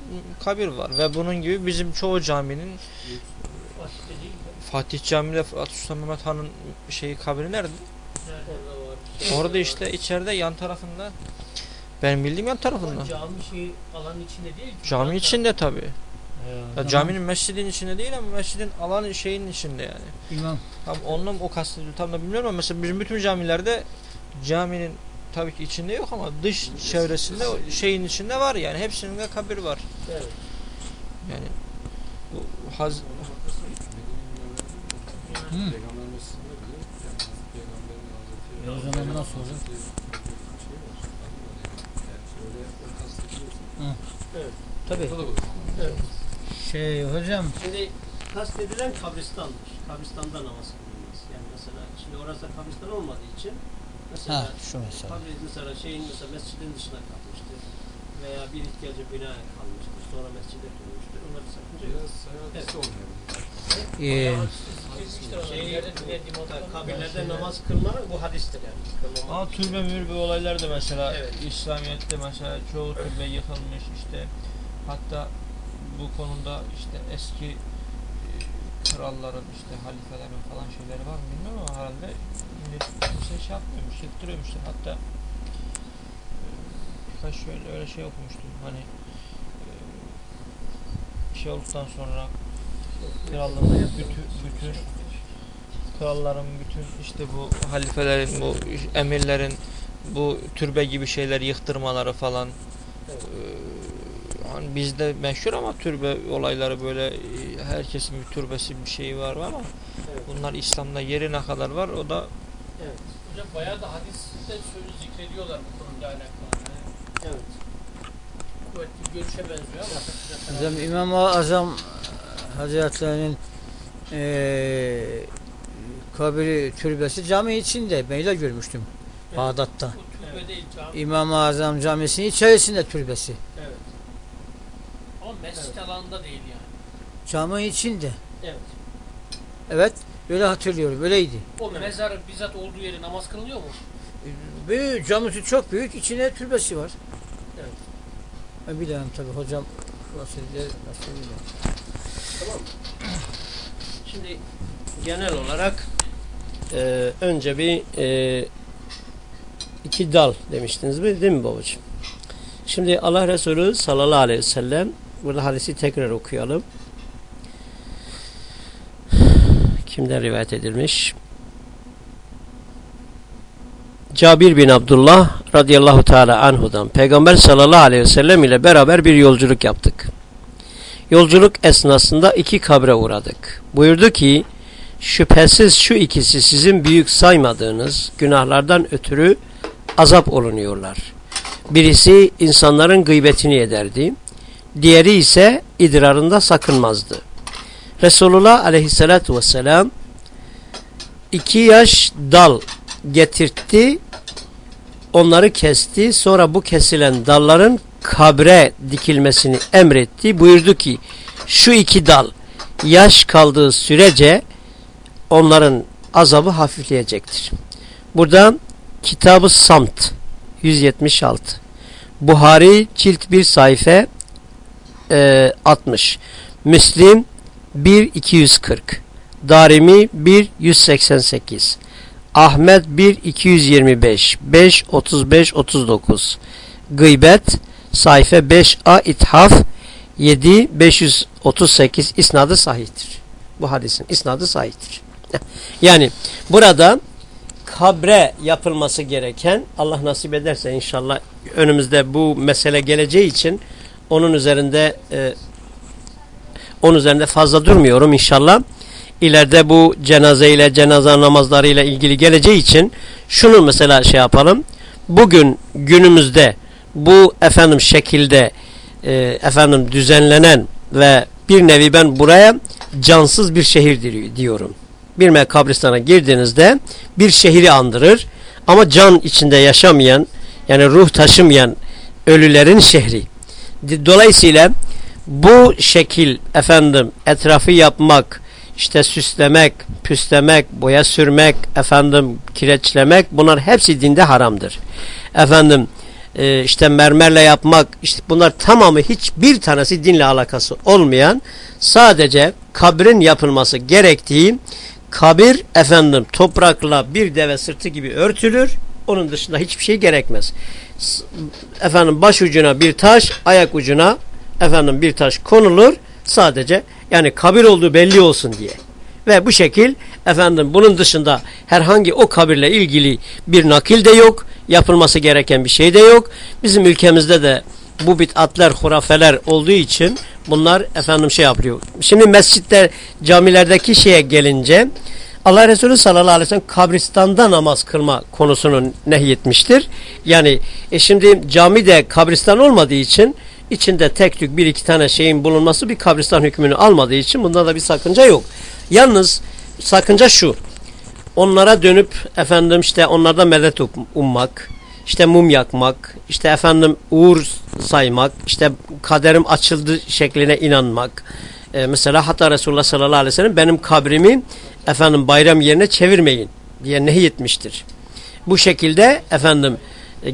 kabir var. Ve bunun gibi bizim çoğu caminin? Fatih Camii'de Fatih Sultan Mehmet Han'ın şeyi kabri nerede? Orada var. Orada işte içeride yan tarafında. Benim bildiğim yan tarafında. Ama cami şey alanın içinde değil ki. Cami içinde tabi. Tamam. Caminin mescidin içinde değil ama mescidin alanın şeyin içinde yani. İmam Tam onunla o kastediyor tam da bilmiyorum ama mesela bizim bütün camilerde caminin tabii ki içinde yok ama dış çevresinde şeyin içinde var yani hepsinin de kabir var. Evet. Yani bu haz E, o zaman nasıl olur? tabii. Evet. Şey hocam Şimdi kastedilen kabristandır. Kabristanda namaz kılınmaz. Yani mesela şimdi orası da kabristan olmadığı için mesela ha şu mesela. kabri mesela şeyin mesela mescidin dışına kalmıştır veya bir ihtiyacı binaen kalmıştır. Sonra mescide dönmüştür. Onları sakınca yok. Ee, Şey, kabirlerde namaz kılma bu hadistir yani. Kılmama. Ama türbe mürbe olaylar da mesela Evet. İslamiyet'te mesela çoğu türbe yıkılmış işte hatta bu konuda işte eski e, kralların işte halifelerin falan şeyleri var mı bilmiyorum ama herhalde millet kimse şey yapmıyormuş, yıktırıyormuşlar hatta e, birkaç şöyle öyle şey okumuştum. Hani e, şey olduktan sonra krallığın bütün, bütün kralların bütün işte bu halifelerin bu emirlerin bu türbe gibi şeyler yıktırmaları falan eee, hani bizde meşhur ama türbe olayları böyle e, herkesin bir türbesi bir şeyi var ama bunlar İslam'da yeri ne kadar var o da Evet. Hocam bayağı da hadiste sözü zikrediyorlar bu konuyla alakalı. Yani Evet. kuvvetli bir görüşe benziyor ama. hocam İmam-ı Azam Hazretlerinin eee kabri türbesi cami içinde. Ben de görmüştüm. Evet. Bağdat'ta. Bu türbe değil cami. İmam-ı Azam Camisi'nin içerisinde türbesi. Evet. Ama mescit alanında değil yani. Cami içinde. Evet. Evet. Öyle hatırlıyorum. Öyleydi. O mezar bizzat olduğu yere namaz kılınıyor mu? Büyük, camisi çok büyük. içine türbesi var. Evet. Ben biliyorum tabii hocam. Nasıl bilir. Tamam. Şimdi genel olarak e, önce bir e, iki dal demiştiniz mi değil mi babacığım? Şimdi Allah Resulü sallallahu aleyhi ve sellem burada hadisi tekrar okuyalım. Kimden rivayet edilmiş? Cabir bin Abdullah radıyallahu teala anhudan Peygamber sallallahu aleyhi ve sellem ile beraber bir yolculuk yaptık. Yolculuk esnasında iki kabre uğradık. Buyurdu ki, şüphesiz şu ikisi sizin büyük saymadığınız günahlardan ötürü azap olunuyorlar. Birisi insanların gıybetini ederdi. Diğeri ise idrarında sakınmazdı. Resulullah aleyhissalatu vesselam iki yaş dal getirtti. Onları kesti. Sonra bu kesilen dalların kabre dikilmesini emretti. Buyurdu ki şu iki dal yaş kaldığı sürece onların azabı hafifleyecektir. Burada Kitabı Samt 176 Buhari cilt 1 sayfa e, 60 Müslim 1 240 Darimi 1 188 Ahmet 1 225 5 35 39 Gıybet sayfa 5a ithaf 7 538 isnadı sahihtir. Bu hadisin isnadı sahihtir. Yani burada kabre yapılması gereken Allah nasip ederse inşallah önümüzde bu mesele geleceği için onun üzerinde e, onun üzerinde fazla durmuyorum inşallah. İleride bu cenaze ile cenaze namazları ile ilgili geleceği için şunu mesela şey yapalım. Bugün günümüzde bu efendim şekilde e, efendim düzenlenen ve bir nevi ben buraya cansız bir şehir diyorum. Bir kabristana girdiğinizde bir şehri andırır ama can içinde yaşamayan yani ruh taşımayan ölülerin şehri. Dolayısıyla bu şekil efendim etrafı yapmak, işte süslemek, püslemek, boya sürmek, efendim kireçlemek bunlar hepsi dinde haramdır. Efendim e, işte mermerle yapmak işte bunlar tamamı hiçbir tanesi dinle alakası olmayan sadece kabrin yapılması gerektiği kabir efendim toprakla bir deve sırtı gibi örtülür. Onun dışında hiçbir şey gerekmez. Efendim baş ucuna bir taş, ayak ucuna efendim bir taş konulur. Sadece yani kabir olduğu belli olsun diye. Ve bu şekil efendim bunun dışında herhangi o kabirle ilgili bir nakil de yok. Yapılması gereken bir şey de yok. Bizim ülkemizde de bu bit'atler, hurafeler olduğu için bunlar efendim şey yapıyor. Şimdi mescitler, camilerdeki şeye gelince Allah Resulü sallallahu aleyhi ve sellem kabristanda namaz kılma konusunu nehyetmiştir. Yani e şimdi cami de kabristan olmadığı için içinde tek tük bir iki tane şeyin bulunması bir kabristan hükmünü almadığı için bunda da bir sakınca yok. Yalnız sakınca şu. Onlara dönüp efendim işte onlarda medet um, ummak, işte mum yakmak, işte efendim uğur saymak, işte kaderim açıldı şekline inanmak. Ee, mesela hatta Resulullah sallallahu aleyhi ve sellem benim kabrimi efendim bayram yerine çevirmeyin diye nehyetmiştir. Bu şekilde efendim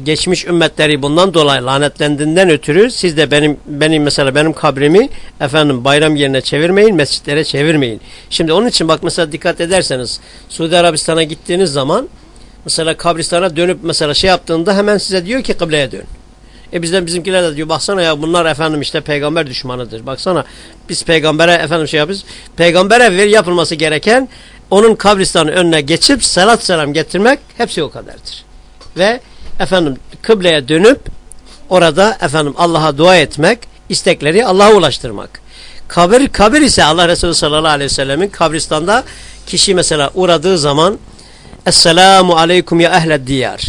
geçmiş ümmetleri bundan dolayı lanetlendiğinden ötürü siz de benim benim mesela benim kabrimi efendim bayram yerine çevirmeyin, mescitlere çevirmeyin. Şimdi onun için bak mesela dikkat ederseniz Suudi Arabistan'a gittiğiniz zaman mesela kabristana dönüp mesela şey yaptığında hemen size diyor ki kıbleye dön. E bizden bizimkiler de diyor baksana ya bunlar efendim işte peygamber düşmanıdır. Baksana biz peygambere efendim şey yapıyoruz. Peygambere ver yapılması gereken onun kabristanın önüne geçip salat selam getirmek hepsi o kadardır. Ve efendim kıbleye dönüp orada efendim Allah'a dua etmek, istekleri Allah'a ulaştırmak. Kabir, kabir ise Allah Resulü sallallahu aleyhi ve sellemin kabristanda kişi mesela uğradığı zaman Esselamu aleyküm ya ehled diyar.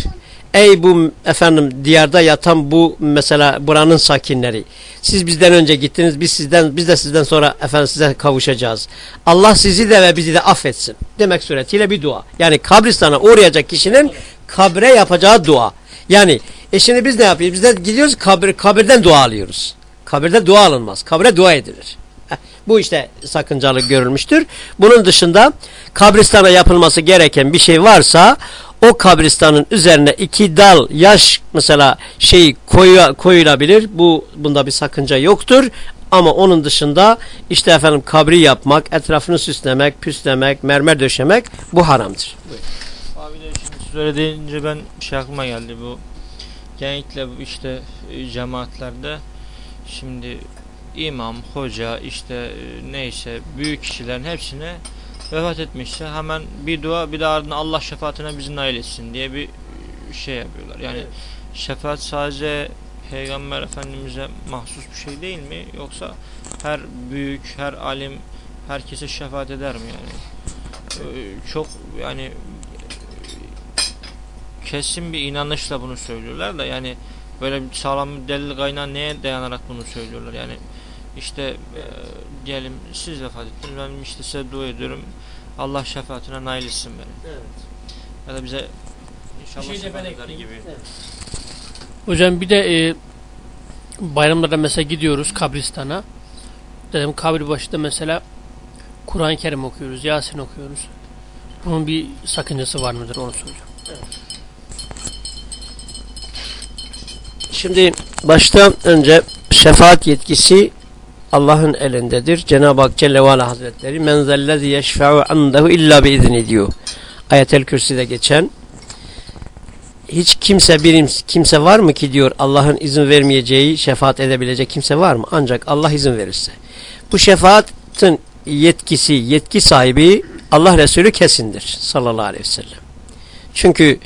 Ey bu efendim diyarda yatan bu mesela buranın sakinleri. Siz bizden önce gittiniz. Biz sizden biz de sizden sonra efendim size kavuşacağız. Allah sizi de ve bizi de affetsin. Demek suretiyle bir dua. Yani kabristana uğrayacak kişinin kabre yapacağı dua. Yani e şimdi biz ne yapıyoruz? Biz de gidiyoruz kabir, kabirden dua alıyoruz. Kabirde dua alınmaz. Kabre dua edilir. bu işte sakıncalı görülmüştür. Bunun dışında kabristana yapılması gereken bir şey varsa o kabristanın üzerine iki dal yaş mesela şey koyu, koyulabilir. Bu bunda bir sakınca yoktur. Ama onun dışında işte efendim kabri yapmak, etrafını süslemek, püslemek, mermer döşemek bu haramdır. Buyur söylediğince ben şey aklıma geldi bu genellikle işte e, cemaatlerde şimdi imam, hoca işte e, neyse büyük kişilerin hepsine vefat etmişse hemen bir dua bir de ardından Allah şefaatine bizi nail etsin diye bir e, şey yapıyorlar. Yani evet. şefaat sadece Peygamber Efendimiz'e mahsus bir şey değil mi? Yoksa her büyük, her alim herkese şefaat eder mi yani? Ee, çok yani kesin bir inanışla bunu söylüyorlar da yani böyle sağlam bir delil kaynağı neye dayanarak bunu söylüyorlar yani işte e, diyelim siz vefat ettiniz ben işte size dua ediyorum Allah şefaatine nail etsin beni. Evet. Ya da bize inşallah şey şefaat eder gibi. Evet. Hocam bir de e, bayramlarda mesela gidiyoruz kabristana. Dedim kabir başında mesela Kur'an-ı Kerim okuyoruz, Yasin okuyoruz. Bunun bir sakıncası var mıdır onu soracağım. Evet. Şimdi başta önce şefaat yetkisi Allah'ın elindedir. Cenab-ı Hak Celle ve Ala Hazretleri men zellezi yeşfe'u andehu illa biizni diyor. Ayetel Kürsi'de geçen hiç kimse birim kimse var mı ki diyor Allah'ın izin vermeyeceği şefaat edebilecek kimse var mı? Ancak Allah izin verirse. Bu şefaatin yetkisi, yetki sahibi Allah Resulü kesindir sallallahu aleyhi ve sellem. Çünkü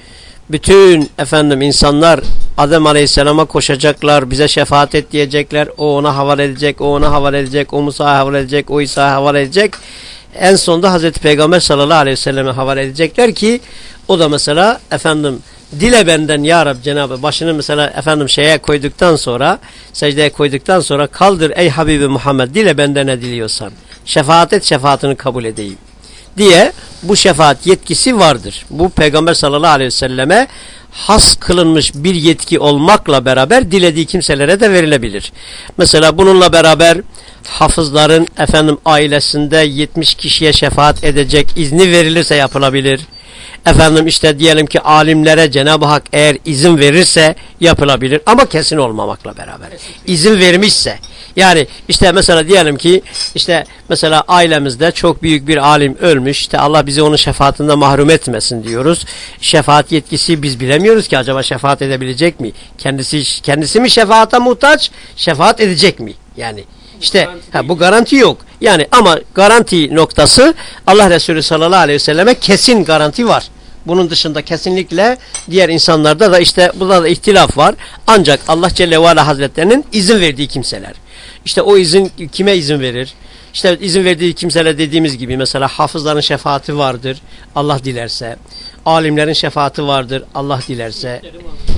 bütün efendim insanlar Adem Aleyhisselam'a koşacaklar, bize şefaat et diyecekler. O ona havale edecek, o ona havale edecek, o Musa'ya havale edecek, o İsa'ya havale edecek. En sonunda Hazreti Peygamber sallallahu aleyhi ve selleme havale edecekler ki o da mesela efendim dile benden ya Rab Cenabı başını mesela efendim şeye koyduktan sonra secdeye koyduktan sonra kaldır ey Habibi Muhammed dile benden ne diliyorsan şefaat et şefaatini kabul edeyim diye bu şefaat yetkisi vardır. Bu Peygamber sallallahu aleyhi ve selleme has kılınmış bir yetki olmakla beraber dilediği kimselere de verilebilir. Mesela bununla beraber hafızların efendim ailesinde 70 kişiye şefaat edecek izni verilirse yapılabilir. Efendim işte diyelim ki alimlere Cenab-ı Hak eğer izin verirse yapılabilir ama kesin olmamakla beraber. İzin vermişse yani işte mesela diyelim ki işte mesela ailemizde çok büyük bir alim ölmüş. İşte Allah bizi onun şefaatinde mahrum etmesin diyoruz. Şefaat yetkisi biz bilemiyoruz ki acaba şefaat edebilecek mi? Kendisi kendisi mi şefaata muhtaç? Şefaat edecek mi? Yani işte ha, bu garanti yok. Yani ama garanti noktası Allah Resulü sallallahu aleyhi ve selleme kesin garanti var. Bunun dışında kesinlikle diğer insanlarda da işte burada da ihtilaf var. Ancak Allah Celle ve Ala Hazretlerinin izin verdiği kimseler. İşte o izin kime izin verir? İşte izin verdiği kimseler dediğimiz gibi mesela hafızların şefaati vardır Allah dilerse. Alimlerin şefaati vardır Allah dilerse.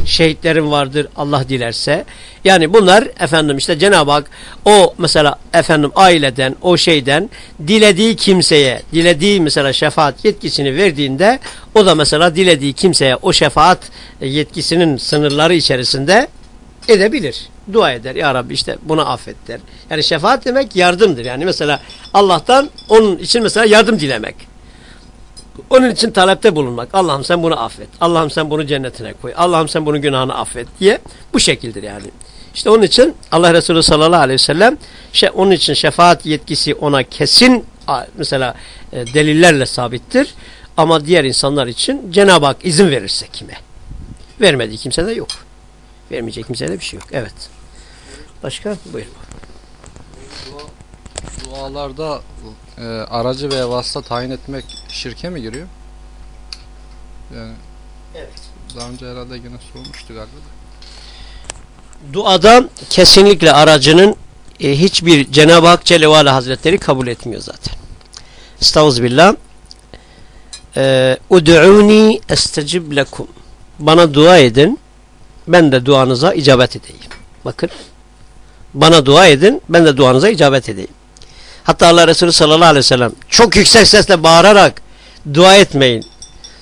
Şehitlerin vardır Allah dilerse. Yani bunlar efendim işte Cenab-ı Hak o mesela efendim aileden o şeyden dilediği kimseye dilediği mesela şefaat yetkisini verdiğinde o da mesela dilediği kimseye o şefaat yetkisinin sınırları içerisinde edebilir. Dua eder. Ya Rabbi işte bunu affet der. Yani şefaat demek yardımdır. Yani mesela Allah'tan onun için mesela yardım dilemek. Onun için talepte bulunmak. Allah'ım sen bunu affet. Allah'ım sen bunu cennetine koy. Allah'ım sen bunun günahını affet diye bu şekildir yani. İşte onun için Allah Resulü sallallahu aleyhi ve sellem şey, onun için şefaat yetkisi ona kesin mesela e, delillerle sabittir. Ama diğer insanlar için Cenab-ı Hak izin verirse kime? Vermediği kimse de yok. Vermeyecek kimsede bir şey yok. Evet. Başka? Buyur. Dualarda e, aracı veya vasıta tayin etmek şirke mi giriyor? Yani Evet. daha önce herhalde yine sormuştuk galiba. Duada kesinlikle aracının e, hiçbir Cenab-ı Hak Celle ve Ala Hazretleri kabul etmiyor zaten. Estağfirullah. E, Ud'uni estecib lekum. Bana dua edin. Ben de duanıza icabet edeyim. Bakın. Bana dua edin. Ben de duanıza icabet edeyim. Hatta Allah Resulü sallallahu aleyhi ve sellem çok yüksek sesle bağırarak dua etmeyin.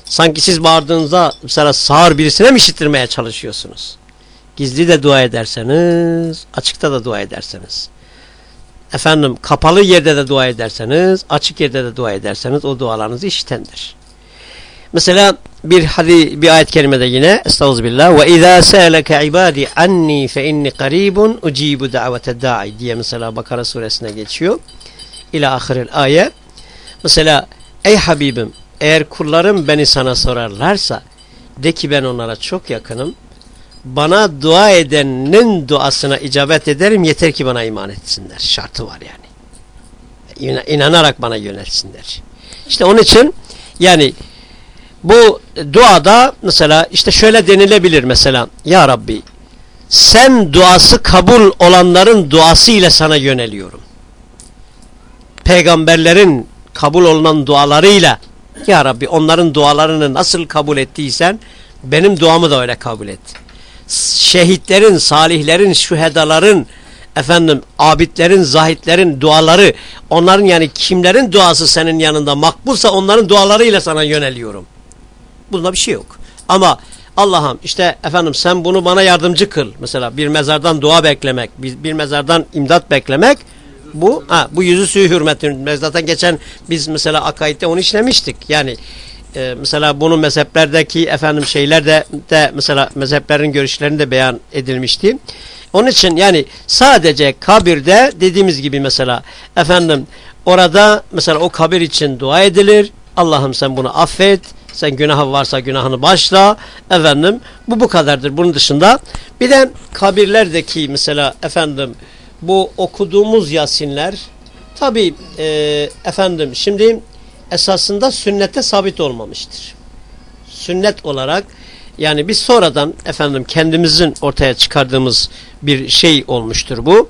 Sanki siz bağırdığınızda mesela sağır birisine mi işittirmeye çalışıyorsunuz? Gizli de dua ederseniz, açıkta da dua ederseniz. Efendim kapalı yerde de dua ederseniz, açık yerde de dua ederseniz o dualarınızı işitendir. Mesela bir hadi bir ayet kerimede yine Estağfirullah ve izâ sâleke ibâdi anni fe inni qaribun ucibu da'vete da'i diye mesela Bakara suresine geçiyor. İlâ ahiril ayet. Mesela ey Habibim eğer kullarım beni sana sorarlarsa de ki ben onlara çok yakınım. Bana dua edenin duasına icabet ederim yeter ki bana iman etsinler. Şartı var yani. İnanarak bana yönelsinler. İşte onun için yani bu duada mesela işte şöyle denilebilir mesela Ya Rabbi sen duası kabul olanların duası ile sana yöneliyorum. Peygamberlerin kabul olunan dualarıyla Ya Rabbi onların dualarını nasıl kabul ettiysen benim duamı da öyle kabul et. Şehitlerin, salihlerin, şühedaların efendim abidlerin, zahitlerin duaları onların yani kimlerin duası senin yanında makbulsa onların dualarıyla sana yöneliyorum. Bunda bir şey yok. Ama Allah'ım işte efendim sen bunu bana yardımcı kıl. Mesela bir mezardan dua beklemek, bir, bir mezardan imdat beklemek bu ha, bu yüzü suyu hürmetin. Zaten geçen biz mesela akaidde onu işlemiştik. Yani e, mesela bunu mezheplerdeki efendim şeyler de, de mesela mezheplerin görüşlerinde beyan edilmişti. Onun için yani sadece kabirde dediğimiz gibi mesela efendim orada mesela o kabir için dua edilir. Allah'ım sen bunu affet. Sen günahı varsa günahını başla. Efendim bu bu kadardır. Bunun dışında bir de kabirlerdeki mesela efendim bu okuduğumuz yasinler tabi e, efendim şimdi esasında sünnete sabit olmamıştır. Sünnet olarak yani biz sonradan efendim kendimizin ortaya çıkardığımız bir şey olmuştur bu.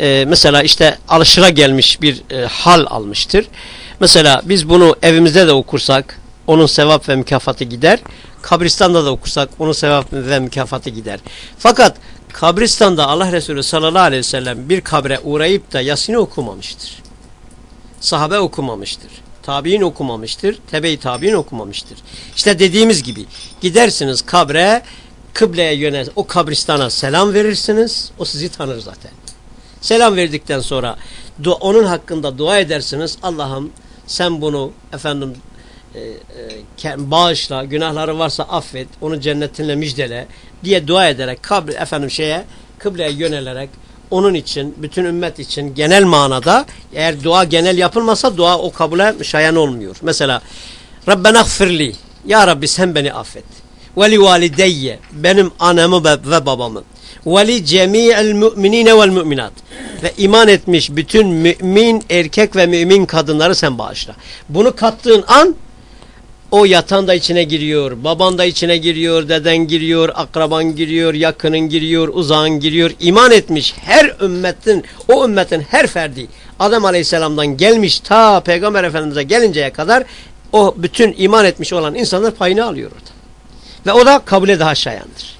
Ee, mesela işte alışıra gelmiş bir e, hal almıştır. Mesela biz bunu evimizde de okursak onun sevap ve mükafatı gider. Kabristanda da okursak onun sevap ve mükafatı gider. Fakat kabristanda Allah Resulü sallallahu aleyhi ve sellem bir kabre uğrayıp da Yasin'i okumamıştır. Sahabe okumamıştır. Tabi'in okumamıştır. Tebe-i tabi'in okumamıştır. İşte dediğimiz gibi gidersiniz kabre kıbleye yönel o kabristana selam verirsiniz. O sizi tanır zaten. Selam verdikten sonra onun hakkında dua edersiniz. Allah'ım sen bunu efendim e, e, bağışla, günahları varsa affet, onu cennetinle müjdele diye dua ederek kabri efendim şeye kıbleye yönelerek onun için, bütün ümmet için genel manada eğer dua genel yapılmasa dua o kabule şayan olmuyor. Mesela Rabbena gfirli Ya Rabbi sen beni affet. Ve li valideyye benim anamı ve babamı. Ve li cemi'el müminine vel müminat. Ve iman etmiş bütün mümin erkek ve mümin kadınları sen bağışla. Bunu kattığın an o yatan da içine giriyor, baban da içine giriyor, deden giriyor, akraban giriyor, yakının giriyor, uzağın giriyor. İman etmiş her ümmetin, o ümmetin her ferdi Adem Aleyhisselam'dan gelmiş ta Peygamber Efendimiz'e gelinceye kadar o bütün iman etmiş olan insanlar payını alıyor orada. Ve o da kabule daha şayandır.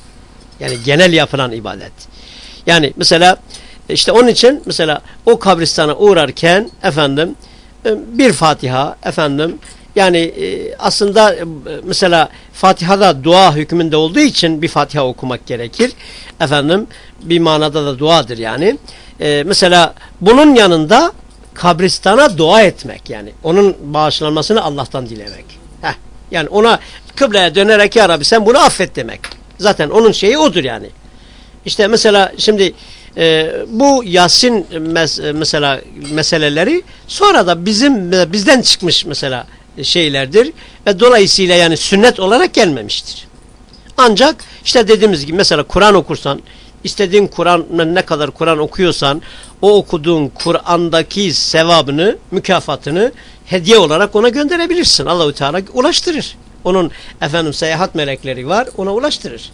Yani genel yapılan ibadet. Yani mesela işte onun için mesela o kabristana uğrarken efendim bir Fatiha efendim yani e, aslında e, mesela Fatiha'da dua hükmünde olduğu için bir Fatiha okumak gerekir. Efendim bir manada da duadır yani. E, mesela bunun yanında kabristana dua etmek yani. Onun bağışlanmasını Allah'tan dilemek. Heh, yani ona kıbleye dönerek ya Rabbi sen bunu affet demek. Zaten onun şeyi odur yani. İşte mesela şimdi e, bu Yasin mes mesela meseleleri sonra da bizim bizden çıkmış mesela şeylerdir ve dolayısıyla yani sünnet olarak gelmemiştir. Ancak işte dediğimiz gibi mesela Kur'an okursan istediğin Kur'an ne kadar Kur'an okuyorsan o okuduğun Kur'an'daki sevabını, mükafatını hediye olarak ona gönderebilirsin. Allahü Teala ulaştırır. Onun efendim seyahat melekleri var, ona ulaştırır.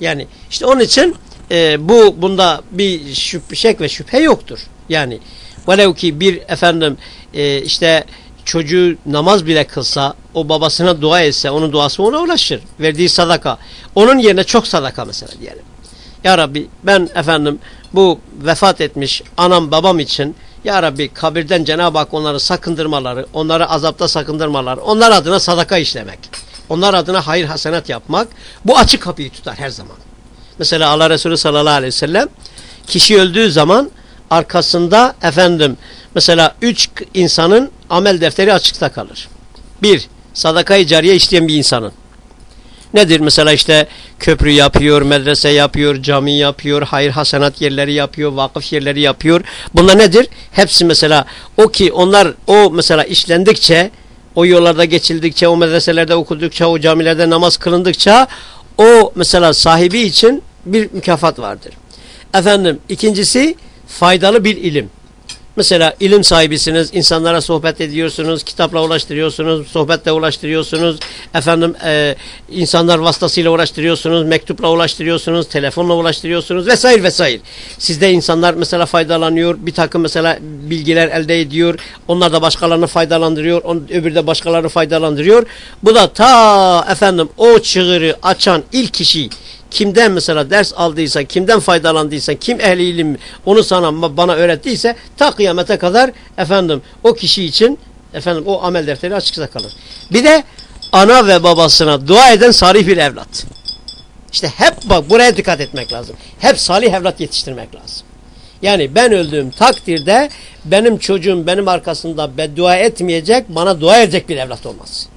Yani işte onun için e, bu bunda bir şüphe, şek ve şüphe yoktur. Yani velev ki bir efendim e, işte çocuğu namaz bile kılsa, o babasına dua etse, onun duası ona ulaşır. Verdiği sadaka. Onun yerine çok sadaka mesela diyelim. Ya Rabbi ben efendim bu vefat etmiş anam babam için Ya Rabbi kabirden Cenab-ı Hak onları sakındırmaları, onları azapta sakındırmaları, onlar adına sadaka işlemek. Onlar adına hayır hasenat yapmak. Bu açık kapıyı tutar her zaman. Mesela Allah Resulü sallallahu aleyhi ve sellem kişi öldüğü zaman arkasında efendim mesela üç insanın amel defteri açıkta kalır. Bir, sadakayı cariye işleyen bir insanın. Nedir? Mesela işte köprü yapıyor, medrese yapıyor, cami yapıyor, hayır hasenat yerleri yapıyor, vakıf yerleri yapıyor. Bunlar nedir? Hepsi mesela o ki onlar o mesela işlendikçe, o yollarda geçildikçe, o medreselerde okudukça, o camilerde namaz kılındıkça o mesela sahibi için bir mükafat vardır. Efendim ikincisi faydalı bir ilim. Mesela ilim sahibisiniz, insanlara sohbet ediyorsunuz, kitapla ulaştırıyorsunuz, sohbetle ulaştırıyorsunuz, efendim e, insanlar vasıtasıyla ulaştırıyorsunuz, mektupla ulaştırıyorsunuz, telefonla ulaştırıyorsunuz vesaire vesaire. Sizde insanlar mesela faydalanıyor, bir takım mesela bilgiler elde ediyor, onlar da başkalarını faydalandırıyor, on, öbürü de başkalarını faydalandırıyor. Bu da ta efendim o çığırı açan ilk kişi kimden mesela ders aldıysa, kimden faydalandıysa, kim ehli ilim onu sana bana öğrettiyse ta kıyamete kadar efendim o kişi için efendim o amel defteri açıkta kalır. Bir de ana ve babasına dua eden salih bir evlat. İşte hep bak buraya dikkat etmek lazım. Hep salih evlat yetiştirmek lazım. Yani ben öldüğüm takdirde benim çocuğum benim arkasında beddua etmeyecek, bana dua edecek bir evlat olmaz.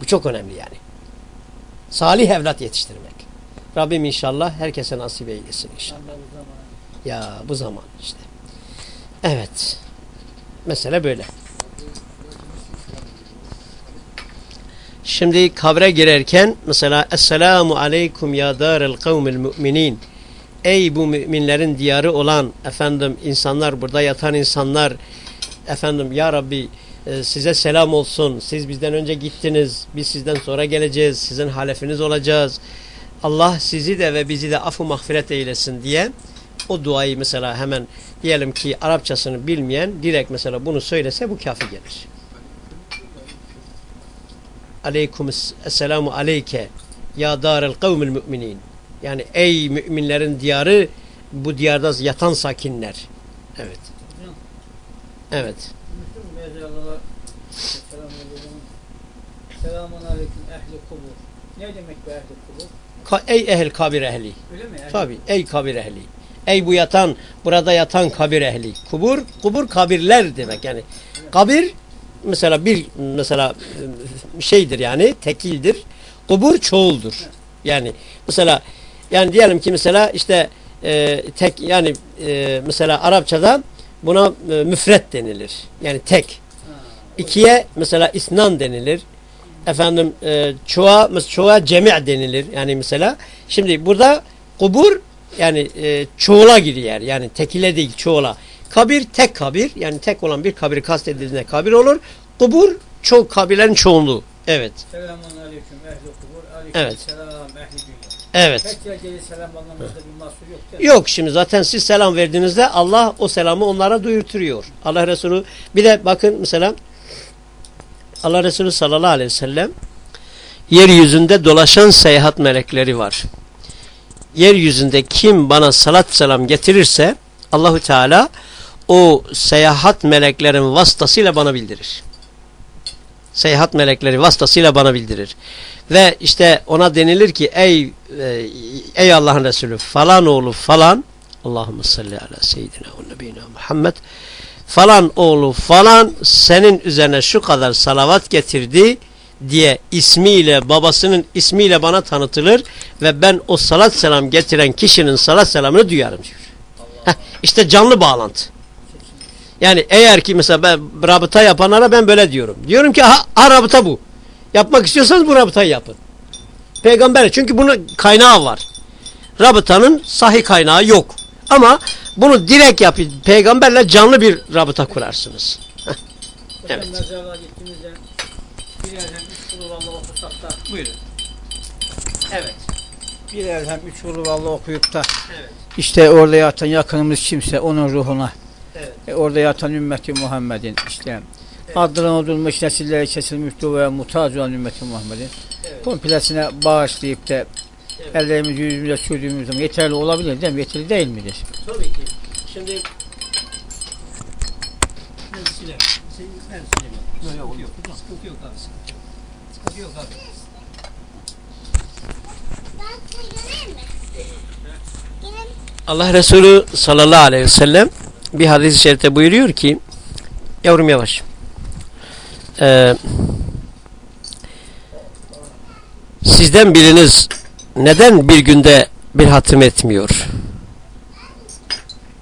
Bu çok önemli yani. Salih evlat yetiştirmek. Rabbim inşallah herkese nasip eylesin inşallah. Ya bu zaman işte. Evet. Mesele böyle. Şimdi kabre girerken mesela Esselamu Aleyküm ya darel kavmil müminin Ey bu müminlerin diyarı olan efendim insanlar burada yatan insanlar efendim ya Rabbi e, size selam olsun siz bizden önce gittiniz biz sizden sonra geleceğiz sizin halefiniz olacağız Allah sizi de ve bizi de afu mağfiret eylesin diye o duayı mesela hemen diyelim ki Arapçasını bilmeyen direkt mesela bunu söylese bu kafi gelir. Aleyküm esselamu aleyke ya darel kavmil müminin. Yani ey müminlerin diyarı bu diyarda yatan sakinler. Evet. Evet. Selamun aleyküm ehli kubur. Ne demek bu ehli ey ehel kabir ehli. Öyle mi? Ehli Tabi ey kabir ehli. Ey bu yatan burada yatan kabir ehli. Kubur kubur kabirler demek yani. Kabir mesela bir mesela e, şeydir yani tekildir. Kubur çoğuldur. Yani mesela yani diyelim ki mesela işte e, tek yani e, mesela Arapçada buna e, müfret denilir. Yani tek. İkiye mesela isnan denilir. Efendim e, çoğa çoğa cemi' denilir. Yani mesela şimdi burada kubur yani e, çoğula giriyor. Yani tekile değil çoğula. Kabir tek kabir. Yani tek olan bir kabir kastedildiğinde kabir olur. Kubur çok kabirlerin çoğunluğu. Evet. Selamun aleyküm ehli kubur. Aleyküm Evet. selam ehli dünya. Evet. Selam yok. Yok şimdi zaten siz selam verdiğinizde Allah o selamı onlara duyurturuyor. Allah Resulü bir de bakın mesela Allah Resulü sallallahu aleyhi ve sellem yeryüzünde dolaşan seyahat melekleri var. Yeryüzünde kim bana salat selam getirirse Allahu Teala o seyahat meleklerin vasıtasıyla bana bildirir. Seyahat melekleri vasıtasıyla bana bildirir. Ve işte ona denilir ki ey e, ey Allah'ın Resulü falan oğlu falan Allahümme salli ala seyyidina ve nebiyina Muhammed falan oğlu falan senin üzerine şu kadar salavat getirdi diye ismiyle babasının ismiyle bana tanıtılır ve ben o salat selam getiren kişinin salat selamını duyarım diyor. Heh, işte canlı bağlantı. Yani eğer ki mesela ben rabıta yapanlara ben böyle diyorum. Diyorum ki ha, ha rabıta bu. Yapmak istiyorsanız bu rabıtayı yapın. Peygamber çünkü bunun kaynağı var. Rabıtanın sahih kaynağı yok. Ama bunu direkt yapın. Peygamberle canlı bir rabıta kurarsınız. Evet. Bir yerden üç kulu vallahi okusak da Buyurun. Evet. bir yerden üç kulu vallahi okuyup da Evet. işte orada yatan yakınımız kimse onun ruhuna Evet. e, orada yatan ümmeti Muhammed'in işte adına odulmuş nesillere kesilmiş duaya muhtaç olan ümmeti Muhammed'in Evet. komplesine bağışlayıp da Evet. ellerimizi yüzümüze sürdüğümüz zaman yeterli olabilir değil mi? Yeterli değil midir? Tabii ki. Şimdi ben silerim. Sen, ben silerim. Yok yok yok. Sıkıntı yok abi. Sıkıntı yok abi. Allah Resulü sallallahu aleyhi ve sellem bir hadis-i şerifte buyuruyor ki yavrum yavaş Ee, sizden biriniz neden bir günde bir hatim etmiyor?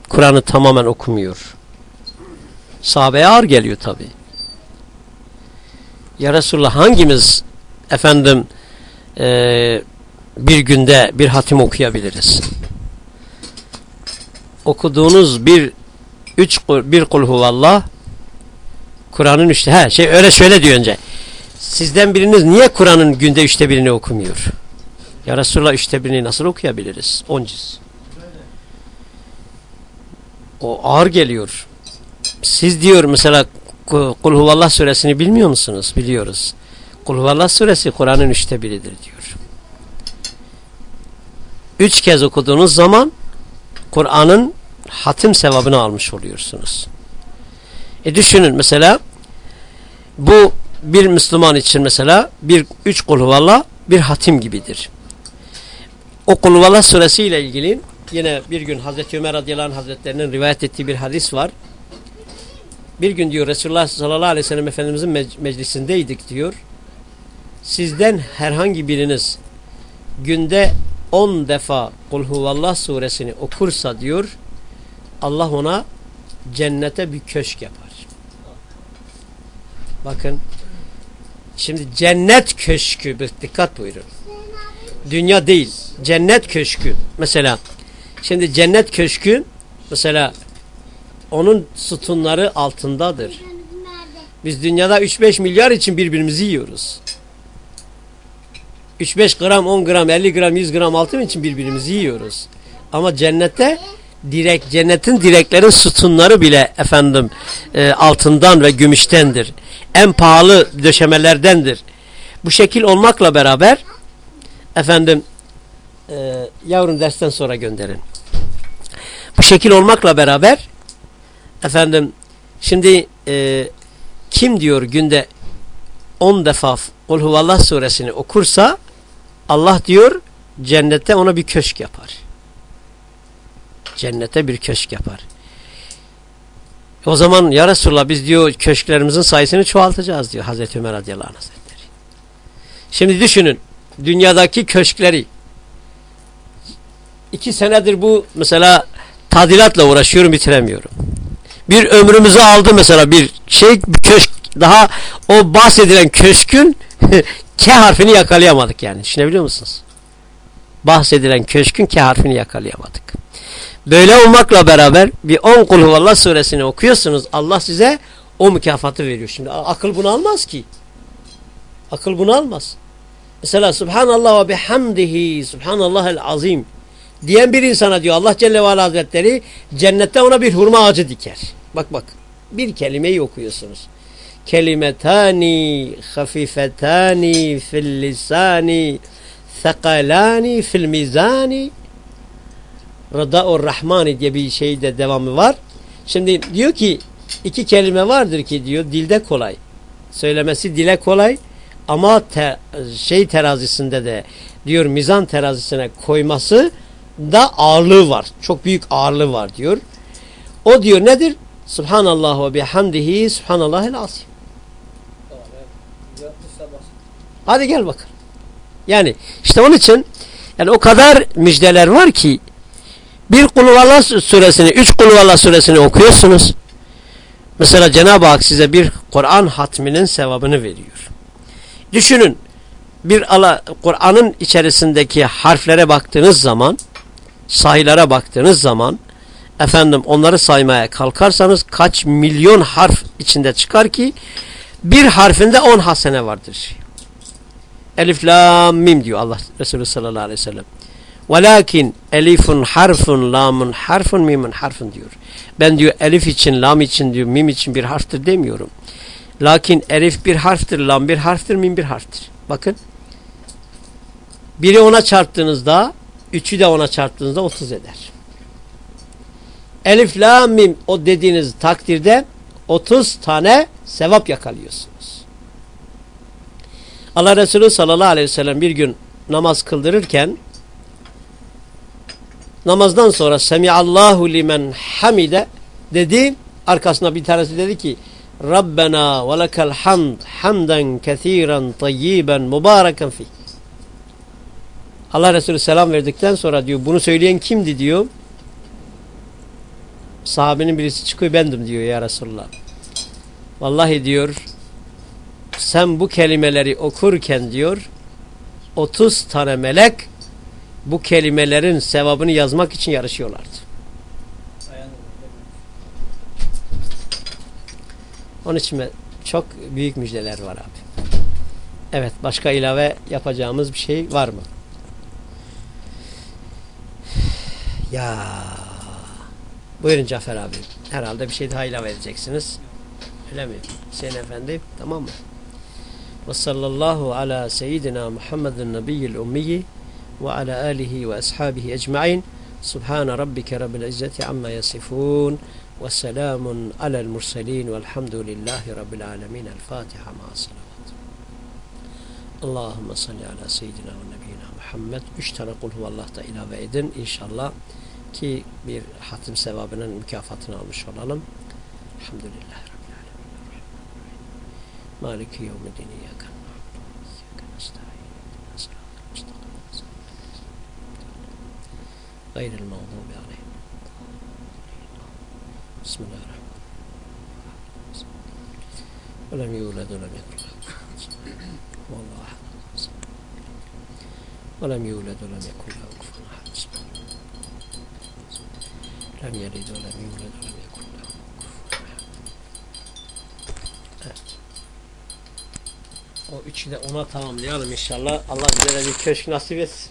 Kur'an'ı tamamen okumuyor. Sahabeye ağır geliyor tabi. Ya Resulallah hangimiz efendim eee, bir günde bir hatim okuyabiliriz? Okuduğunuz bir üç bir kul huvallah Kur'an'ın üçte ha şey öyle şöyle diyor önce. Sizden biriniz niye Kur'an'ın günde üçte birini okumuyor? Ya Resulallah üçte birini nasıl okuyabiliriz? On cüz. O ağır geliyor. Siz diyor mesela Ku- Kul Huvallah suresini bilmiyor musunuz? Biliyoruz. Kul Huvallah suresi Kur'an'ın üçte biridir diyor. Üç kez okuduğunuz zaman Kur'an'ın hatim sevabını almış oluyorsunuz. E düşünün mesela bu bir Müslüman için mesela bir üç Kul Huvallah bir hatim gibidir. O Kul Huvallah suresi ile ilgili yine bir gün Hazreti Ömer radıyallahu anh hazretlerinin rivayet ettiği bir hadis var. Bir gün diyor Resulullah sallallahu aleyhi ve sellem Efendimizin mec- meclisindeydik diyor. sizden herhangi biriniz günde 10 defa Kul huvallah suresini okursa diyor Allah ona cennete bir köşk yapar. Bakın şimdi cennet köşkü bir dikkat buyurun. Dünya değil. Cennet köşkü. Mesela şimdi cennet köşkü mesela onun sütunları altındadır. Biz dünyada 3-5 milyar için birbirimizi yiyoruz. 3-5 gram, 10 gram, 50 gram, 100 gram altın için birbirimizi yiyoruz. Ama cennette direk, cennetin direklerin sütunları bile efendim e, altından ve gümüştendir. En pahalı döşemelerdendir. Bu şekil olmakla beraber efendim e, yavrum dersten sonra gönderin. Bu şekil olmakla beraber efendim şimdi e, kim diyor günde 10 defa Kul Huvallah suresini okursa Allah diyor cennette ona bir köşk yapar. Cennete bir köşk yapar. O zaman ya Resulallah biz diyor köşklerimizin sayısını çoğaltacağız diyor Hazreti Ömer radıyallahu anh hazretleri. Şimdi düşünün dünyadaki köşkleri iki senedir bu mesela tadilatla uğraşıyorum bitiremiyorum. Bir ömrümüzü aldı mesela bir şey bir köşk daha o bahsedilen köşkün K harfini yakalayamadık yani. Düşünebiliyor musunuz? Bahsedilen köşkün K harfini yakalayamadık. Böyle olmakla beraber bir 10 kul huvallah suresini okuyorsunuz. Allah size o mükafatı veriyor. Şimdi akıl bunu almaz ki. Akıl bunu almaz. Mesela Subhanallah ve bihamdihi Subhanallahel azim diyen bir insana diyor Allah Celle ve Ala Hazretleri cennette ona bir hurma ağacı diker. Bak bak bir kelimeyi okuyorsunuz. Kelimetani hafifetani fil lisani sekalani fil mizani Rada'ur Rahmani diye bir şeyde devamı var. Şimdi diyor ki iki kelime vardır ki diyor dilde kolay. Söylemesi dile kolay ama te, şey terazisinde de diyor mizan terazisine koyması da ağırlığı var. Çok büyük ağırlığı var diyor. O diyor nedir? Subhanallah ve bihamdihi subhanallahil azim. Hadi gel bakalım. Yani işte onun için yani o kadar müjdeler var ki bir kulüvallah suresini, üç kulüvallah suresini okuyorsunuz. Mesela Cenab-ı Hak size bir Kur'an hatminin sevabını veriyor. Düşünün bir Kur'an'ın içerisindeki harflere baktığınız zaman sayılara baktığınız zaman efendim onları saymaya kalkarsanız kaç milyon harf içinde çıkar ki bir harfinde on hasene vardır. Elif, lam, mim diyor Allah Resulü sallallahu aleyhi ve sellem. Velakin elifun harfun, lamun harfun, mimun harfun diyor. Ben diyor elif için, lam için diyor, mim için bir harftir demiyorum. Lakin elif bir harftir, lam bir harftir, mim bir harftir. Bakın. Biri ona çarptığınızda, üçü de ona çarptığınızda otuz eder. Elif, la, mim o dediğiniz takdirde otuz tane sevap yakalıyorsunuz. Allah Resulü sallallahu aleyhi ve sellem bir gün namaz kıldırırken namazdan sonra Semiallahu limen hamide dedi. Arkasına bir tanesi dedi ki Rabbena ve lekel hamd hamden kethiren tayyiben mübareken fih. Allah Resulü selam verdikten sonra diyor bunu söyleyen kimdi diyor. Sahabenin birisi çıkıyor bendim diyor ya Resulullah. Vallahi diyor sen bu kelimeleri okurken diyor 30 tane melek bu kelimelerin sevabını yazmak için yarışıyorlardı. Onun için çok büyük müjdeler var abi. Evet başka ilave yapacağımız bir şey var mı? Ya buyurun Cafer abi. Herhalde bir şey daha ilave edeceksiniz. Öyle mi? Hüseyin Efendi tamam mı? Ve sallallahu ala seyyidina Muhammedin nebiyyil ummiyi ve ala alihi ve ashabihi ecma'in. Subhane rabbike rabbil izzeti amma yasifun. Ve selamun alel murselin velhamdülillahi rabbil alemin. El Fatiha ma salavat. Allahümme salli ala seyyidina ve nebiyyina Muhammed. Üç tane kul huvallah'ta ilave edin inşallah ki bir hatim sevabının mükafatını almış olalım. Elhamdülillah Rabbil Alemin. Maliki yevmi dini iyyakan. غير المغضوب عليهم بسم الله الرحمن الرحيم ولم يولد ولم يكن والله أحد ولم يولد ولم يكن له Lem yelid ve lem yulid lem yekun Evet. O üçü de ona tamamlayalım inşallah. Allah bize de bir köşk nasip etsin.